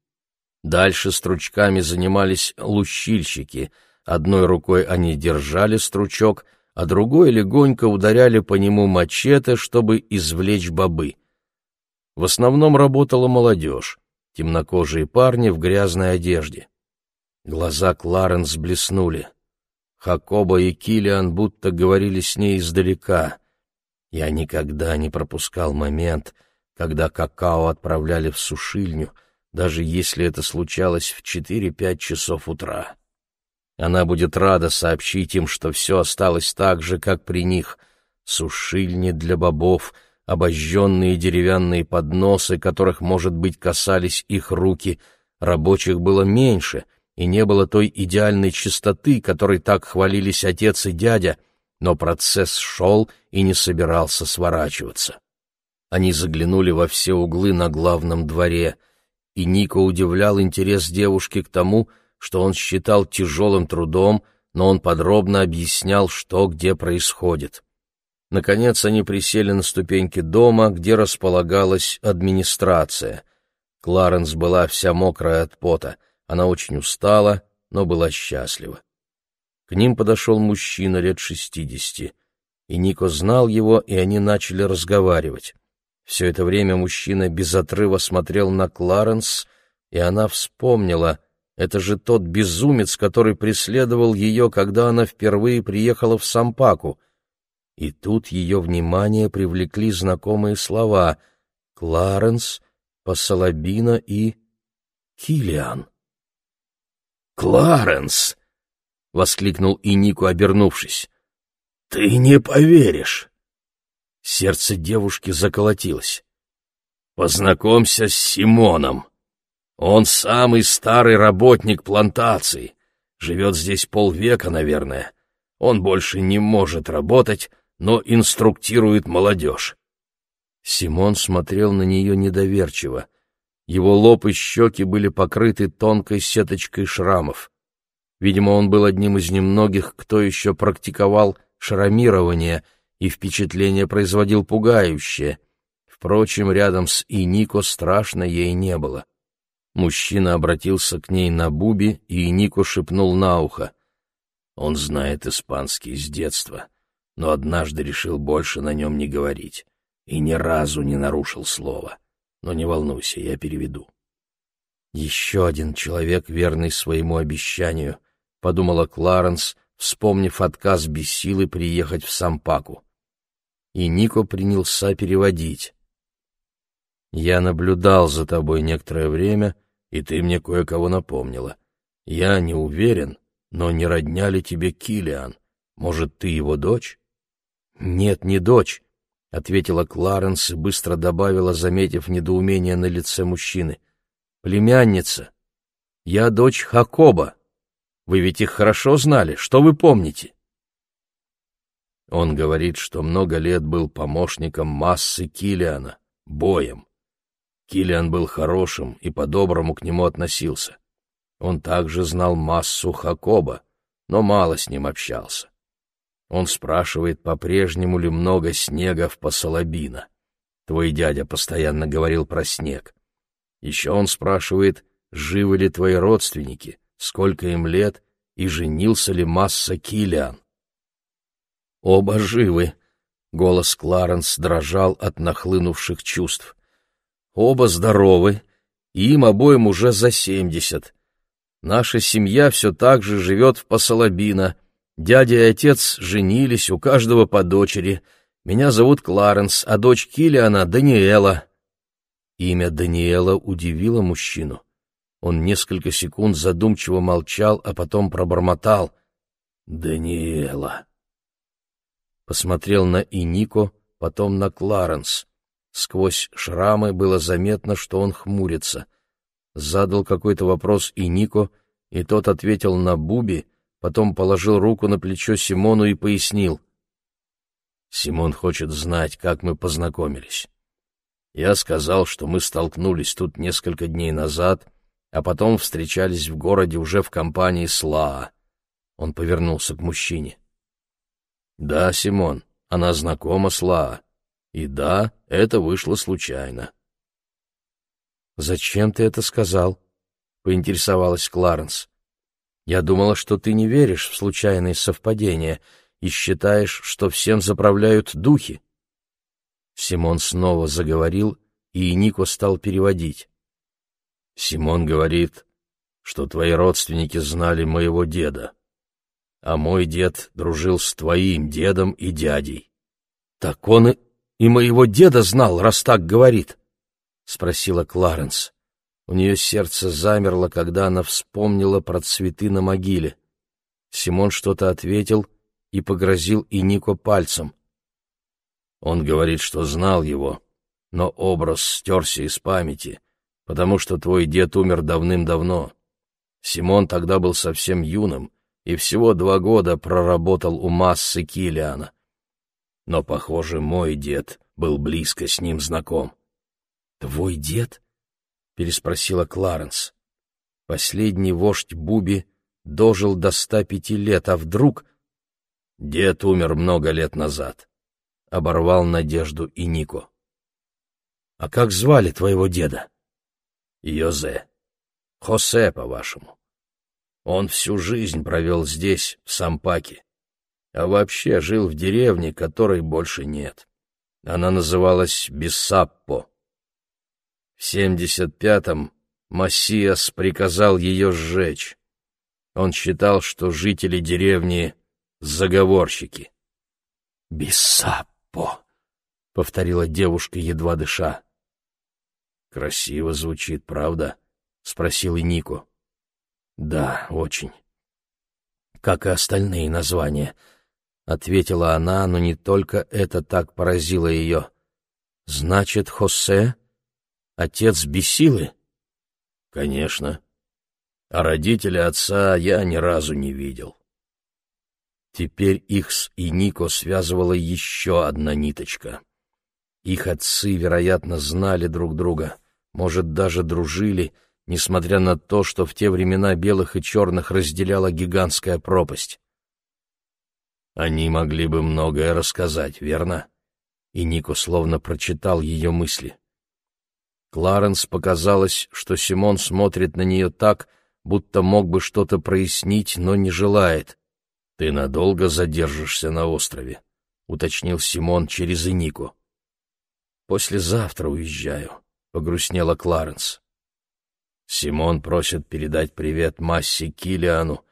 Дальше стручками занимались лущильщики. Одной рукой они держали стручок, а другой легонько ударяли по нему мачете, чтобы извлечь бобы. В основном работала молодежь, темнокожие парни в грязной одежде. Глаза Кларенс блеснули. Хакоба и Килиан будто говорили с ней издалека. Я никогда не пропускал момент, когда какао отправляли в сушильню — даже если это случалось в четыре-пять часов утра. Она будет рада сообщить им, что все осталось так же, как при них. Сушильни для бобов, обожженные деревянные подносы, которых, может быть, касались их руки. Рабочих было меньше, и не было той идеальной чистоты, которой так хвалились отец и дядя, но процесс шел и не собирался сворачиваться. Они заглянули во все углы на главном дворе — и Нико удивлял интерес девушки к тому, что он считал тяжелым трудом, но он подробно объяснял, что где происходит. Наконец они присели на ступеньки дома, где располагалась администрация. Кларенс была вся мокрая от пота, она очень устала, но была счастлива. К ним подошел мужчина лет шестидесяти, и Нико знал его, и они начали разговаривать. Все это время мужчина без отрыва смотрел на Кларенс, и она вспомнила, это же тот безумец, который преследовал ее, когда она впервые приехала в Сампаку. И тут ее внимание привлекли знакомые слова «Кларенс», «Пасалабина» и «Киллиан». «Кларенс!» — воскликнул Инику, обернувшись. «Ты не поверишь!» Сердце девушки заколотилось. «Познакомься с Симоном. Он самый старый работник плантации. Живет здесь полвека, наверное. Он больше не может работать, но инструктирует молодежь». Симон смотрел на нее недоверчиво. Его лоб и щеки были покрыты тонкой сеточкой шрамов. Видимо, он был одним из немногих, кто еще практиковал шрамирование — и впечатление производил пугающее. Впрочем, рядом с Инико страшно ей не было. Мужчина обратился к ней на буби, и Инико шепнул на ухо. Он знает испанский с детства, но однажды решил больше на нем не говорить и ни разу не нарушил слова. Но не волнуйся, я переведу. «Еще один человек, верный своему обещанию», — подумала Кларенс, вспомнив отказ без силы приехать в Сампаку. И Нико принялся переводить. «Я наблюдал за тобой некоторое время, и ты мне кое-кого напомнила. Я не уверен, но не родня ли тебе Килиан? Может, ты его дочь?» «Нет, не дочь», — ответила Кларенс и быстро добавила, заметив недоумение на лице мужчины. «Племянница. Я дочь Хакоба. Вы ведь их хорошо знали. Что вы помните?» Он говорит, что много лет был помощником массы Килиана, боем. Килиан был хорошим и по-доброму к нему относился. Он также знал массу Хакоба, но мало с ним общался. Он спрашивает, по-прежнему ли много снега в Посолобино. Твой дядя постоянно говорил про снег. Еще он спрашивает, живы ли твои родственники, сколько им лет и женился ли Масса Килиан. «Оба живы», — голос Кларенс дрожал от нахлынувших чувств. «Оба здоровы, и им обоим уже за семьдесят. Наша семья все так же живет в Посолобино. Дядя и отец женились, у каждого по дочери. Меня зовут Кларенс, а дочь Килиана — Даниэла». Имя Даниэла удивило мужчину. Он несколько секунд задумчиво молчал, а потом пробормотал. «Даниэла». Посмотрел на Инико, потом на Кларенс. Сквозь шрамы было заметно, что он хмурится. Задал какой-то вопрос Инико, и тот ответил на Буби, потом положил руку на плечо Симону и пояснил. «Симон хочет знать, как мы познакомились. Я сказал, что мы столкнулись тут несколько дней назад, а потом встречались в городе уже в компании Слаа. Он повернулся к мужчине. «Да, Симон, она знакома с Лаа. И да, это вышло случайно». «Зачем ты это сказал?» — поинтересовалась Кларенс. «Я думала, что ты не веришь в случайные совпадения и считаешь, что всем заправляют духи». Симон снова заговорил, и Нико стал переводить. Симон говорит, что твои родственники знали моего деда, а мой дед дружил с твоим дедом и дядей. — Так он и, и моего деда знал, раз так говорит? — спросила Кларенс. У нее сердце замерло, когда она вспомнила про цветы на могиле. Симон что-то ответил и погрозил и Нико пальцем. Он говорит, что знал его, но образ стерся из памяти, потому что твой дед умер давным-давно. Симон тогда был совсем юным и всего два года проработал у массы Килиана. Но, похоже, мой дед был близко с ним знаком. «Твой дед?» — переспросила Кларенс. Последний вождь Буби дожил до ста пяти лет, а вдруг... Дед умер много лет назад. Оборвал надежду и Нико. «А как звали твоего деда?» Йозе. Хосе, по-вашему. Он всю жизнь провел здесь, в Сампаке, а вообще жил в деревне, которой больше нет. Она называлась Бисаппо. В семьдесят пятом Массиас приказал ее сжечь. Он считал, что жители деревни — заговорщики. «Бисаппо», — повторила девушка, едва дыша. Красиво звучит, правда? спросил и Нико. Да, очень. Как и остальные названия, ответила она, но не только это так поразило ее. Значит, Хосе отец Бесилы? Конечно. А родителя отца я ни разу не видел. Теперь их с Инико связывала еще одна ниточка. Их отцы, вероятно, знали друг друга, может, даже дружили, несмотря на то, что в те времена белых и черных разделяла гигантская пропасть. Они могли бы многое рассказать, верно? И Нико словно прочитал ее мысли. Кларенс показалось, что Симон смотрит на нее так, будто мог бы что-то прояснить, но не желает. «Ты надолго задержишься на острове?» — уточнил Симон через Инику. «Послезавтра уезжаю», — погрустнела Кларенс. «Симон просит передать привет Массе Килиану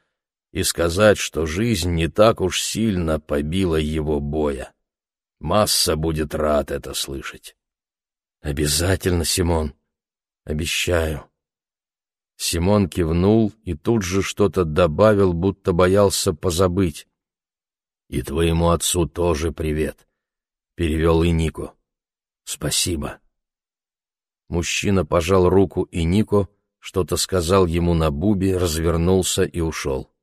и сказать, что жизнь не так уж сильно побила его боя. Масса будет рад это слышать. Обязательно, Симон. Обещаю. Симон кивнул и тут же что-то добавил, будто боялся позабыть. «И твоему отцу тоже привет», — перевел и Нико. «Спасибо». Мужчина пожал руку и Нико, что-то сказал ему на бубе, развернулся и ушел.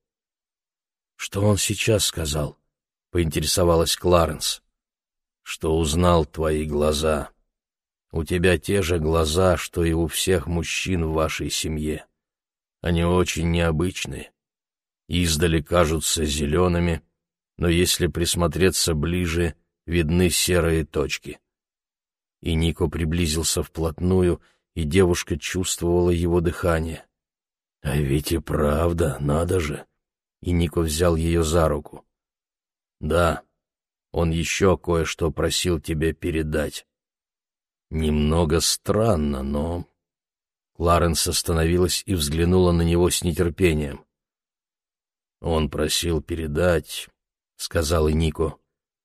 «Что он сейчас сказал?» — поинтересовалась Кларенс. «Что узнал твои глаза. У тебя те же глаза, что и у всех мужчин в вашей семье. Они очень необычные. Издали кажутся зелеными, но если присмотреться ближе, видны серые точки. И Нико приблизился вплотную, и девушка чувствовала его дыхание. «А ведь и правда, надо же!» И Нико взял ее за руку. «Да, он еще кое-что просил тебе передать. Немного странно, но...» Кларенс остановилась и взглянула на него с нетерпением. «Он просил передать, — сказал и Нико,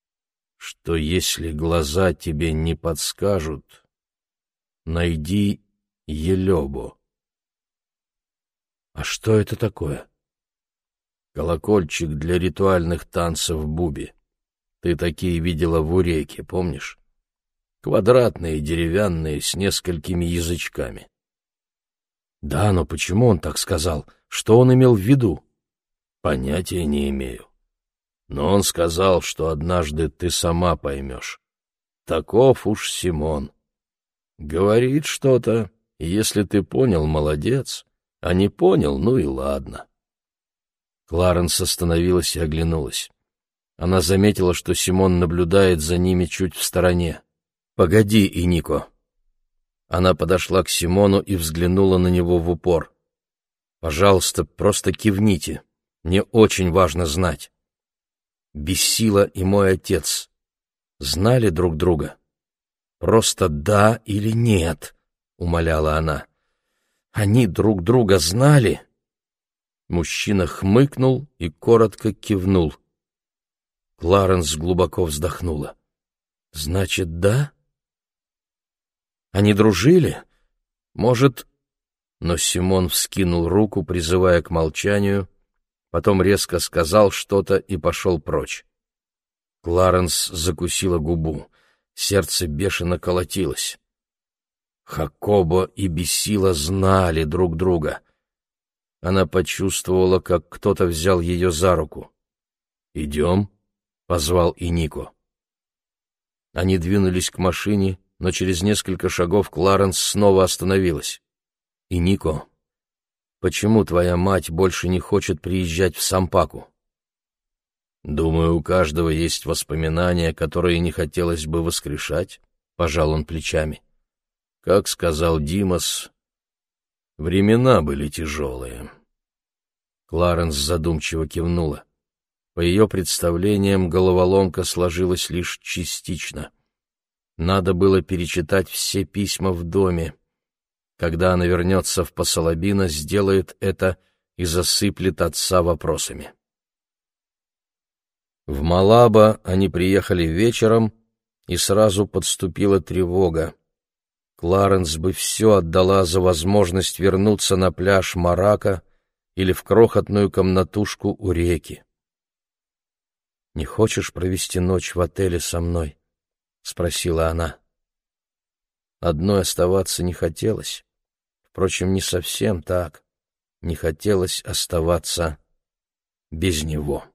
— что если глаза тебе не подскажут, найди Елебу. А что это такое? Колокольчик для ритуальных танцев Буби. Ты такие видела в Уреке, помнишь? Квадратные, деревянные, с несколькими язычками. Да, но почему он так сказал? Что он имел в виду? Понятия не имею. Но он сказал, что однажды ты сама поймешь. Таков уж Симон. Говорит что-то, и если ты понял, молодец, а не понял, ну и ладно. Кларенс остановилась и оглянулась. Она заметила, что Симон наблюдает за ними чуть в стороне. «Погоди, Инико». Она подошла к Симону и взглянула на него в упор. «Пожалуйста, просто кивните. Мне очень важно знать. Бессила и мой отец знали друг друга? Просто да или нет, умоляла она. Они друг друга знали? Мужчина хмыкнул и коротко кивнул. Кларенс глубоко вздохнула. Значит, да? Они дружили? Может, но Симон вскинул руку, призывая к молчанию, потом резко сказал что-то и пошел прочь. Кларенс закусила губу, сердце бешено колотилось. Хакоба и Бесила знали друг друга. Она почувствовала, как кто-то взял ее за руку. «Идем», — позвал и Нико. Они двинулись к машине, но через несколько шагов Кларенс снова остановилась. «И Нико, Почему твоя мать больше не хочет приезжать в Сампаку? Думаю, у каждого есть воспоминания, которые не хотелось бы воскрешать, пожал он плечами. Как сказал Димас, времена были тяжелые. Кларенс задумчиво кивнула. По ее представлениям, головоломка сложилась лишь частично. Надо было перечитать все письма в доме, когда она вернется в Посолобино, сделает это и засыплет отца вопросами. В Малаба они приехали вечером, и сразу подступила тревога. Кларенс бы все отдала за возможность вернуться на пляж Марака или в крохотную комнатушку у реки. «Не хочешь провести ночь в отеле со мной?» — спросила она. Одной оставаться не хотелось. Впрочем, не совсем так. Не хотелось оставаться без него.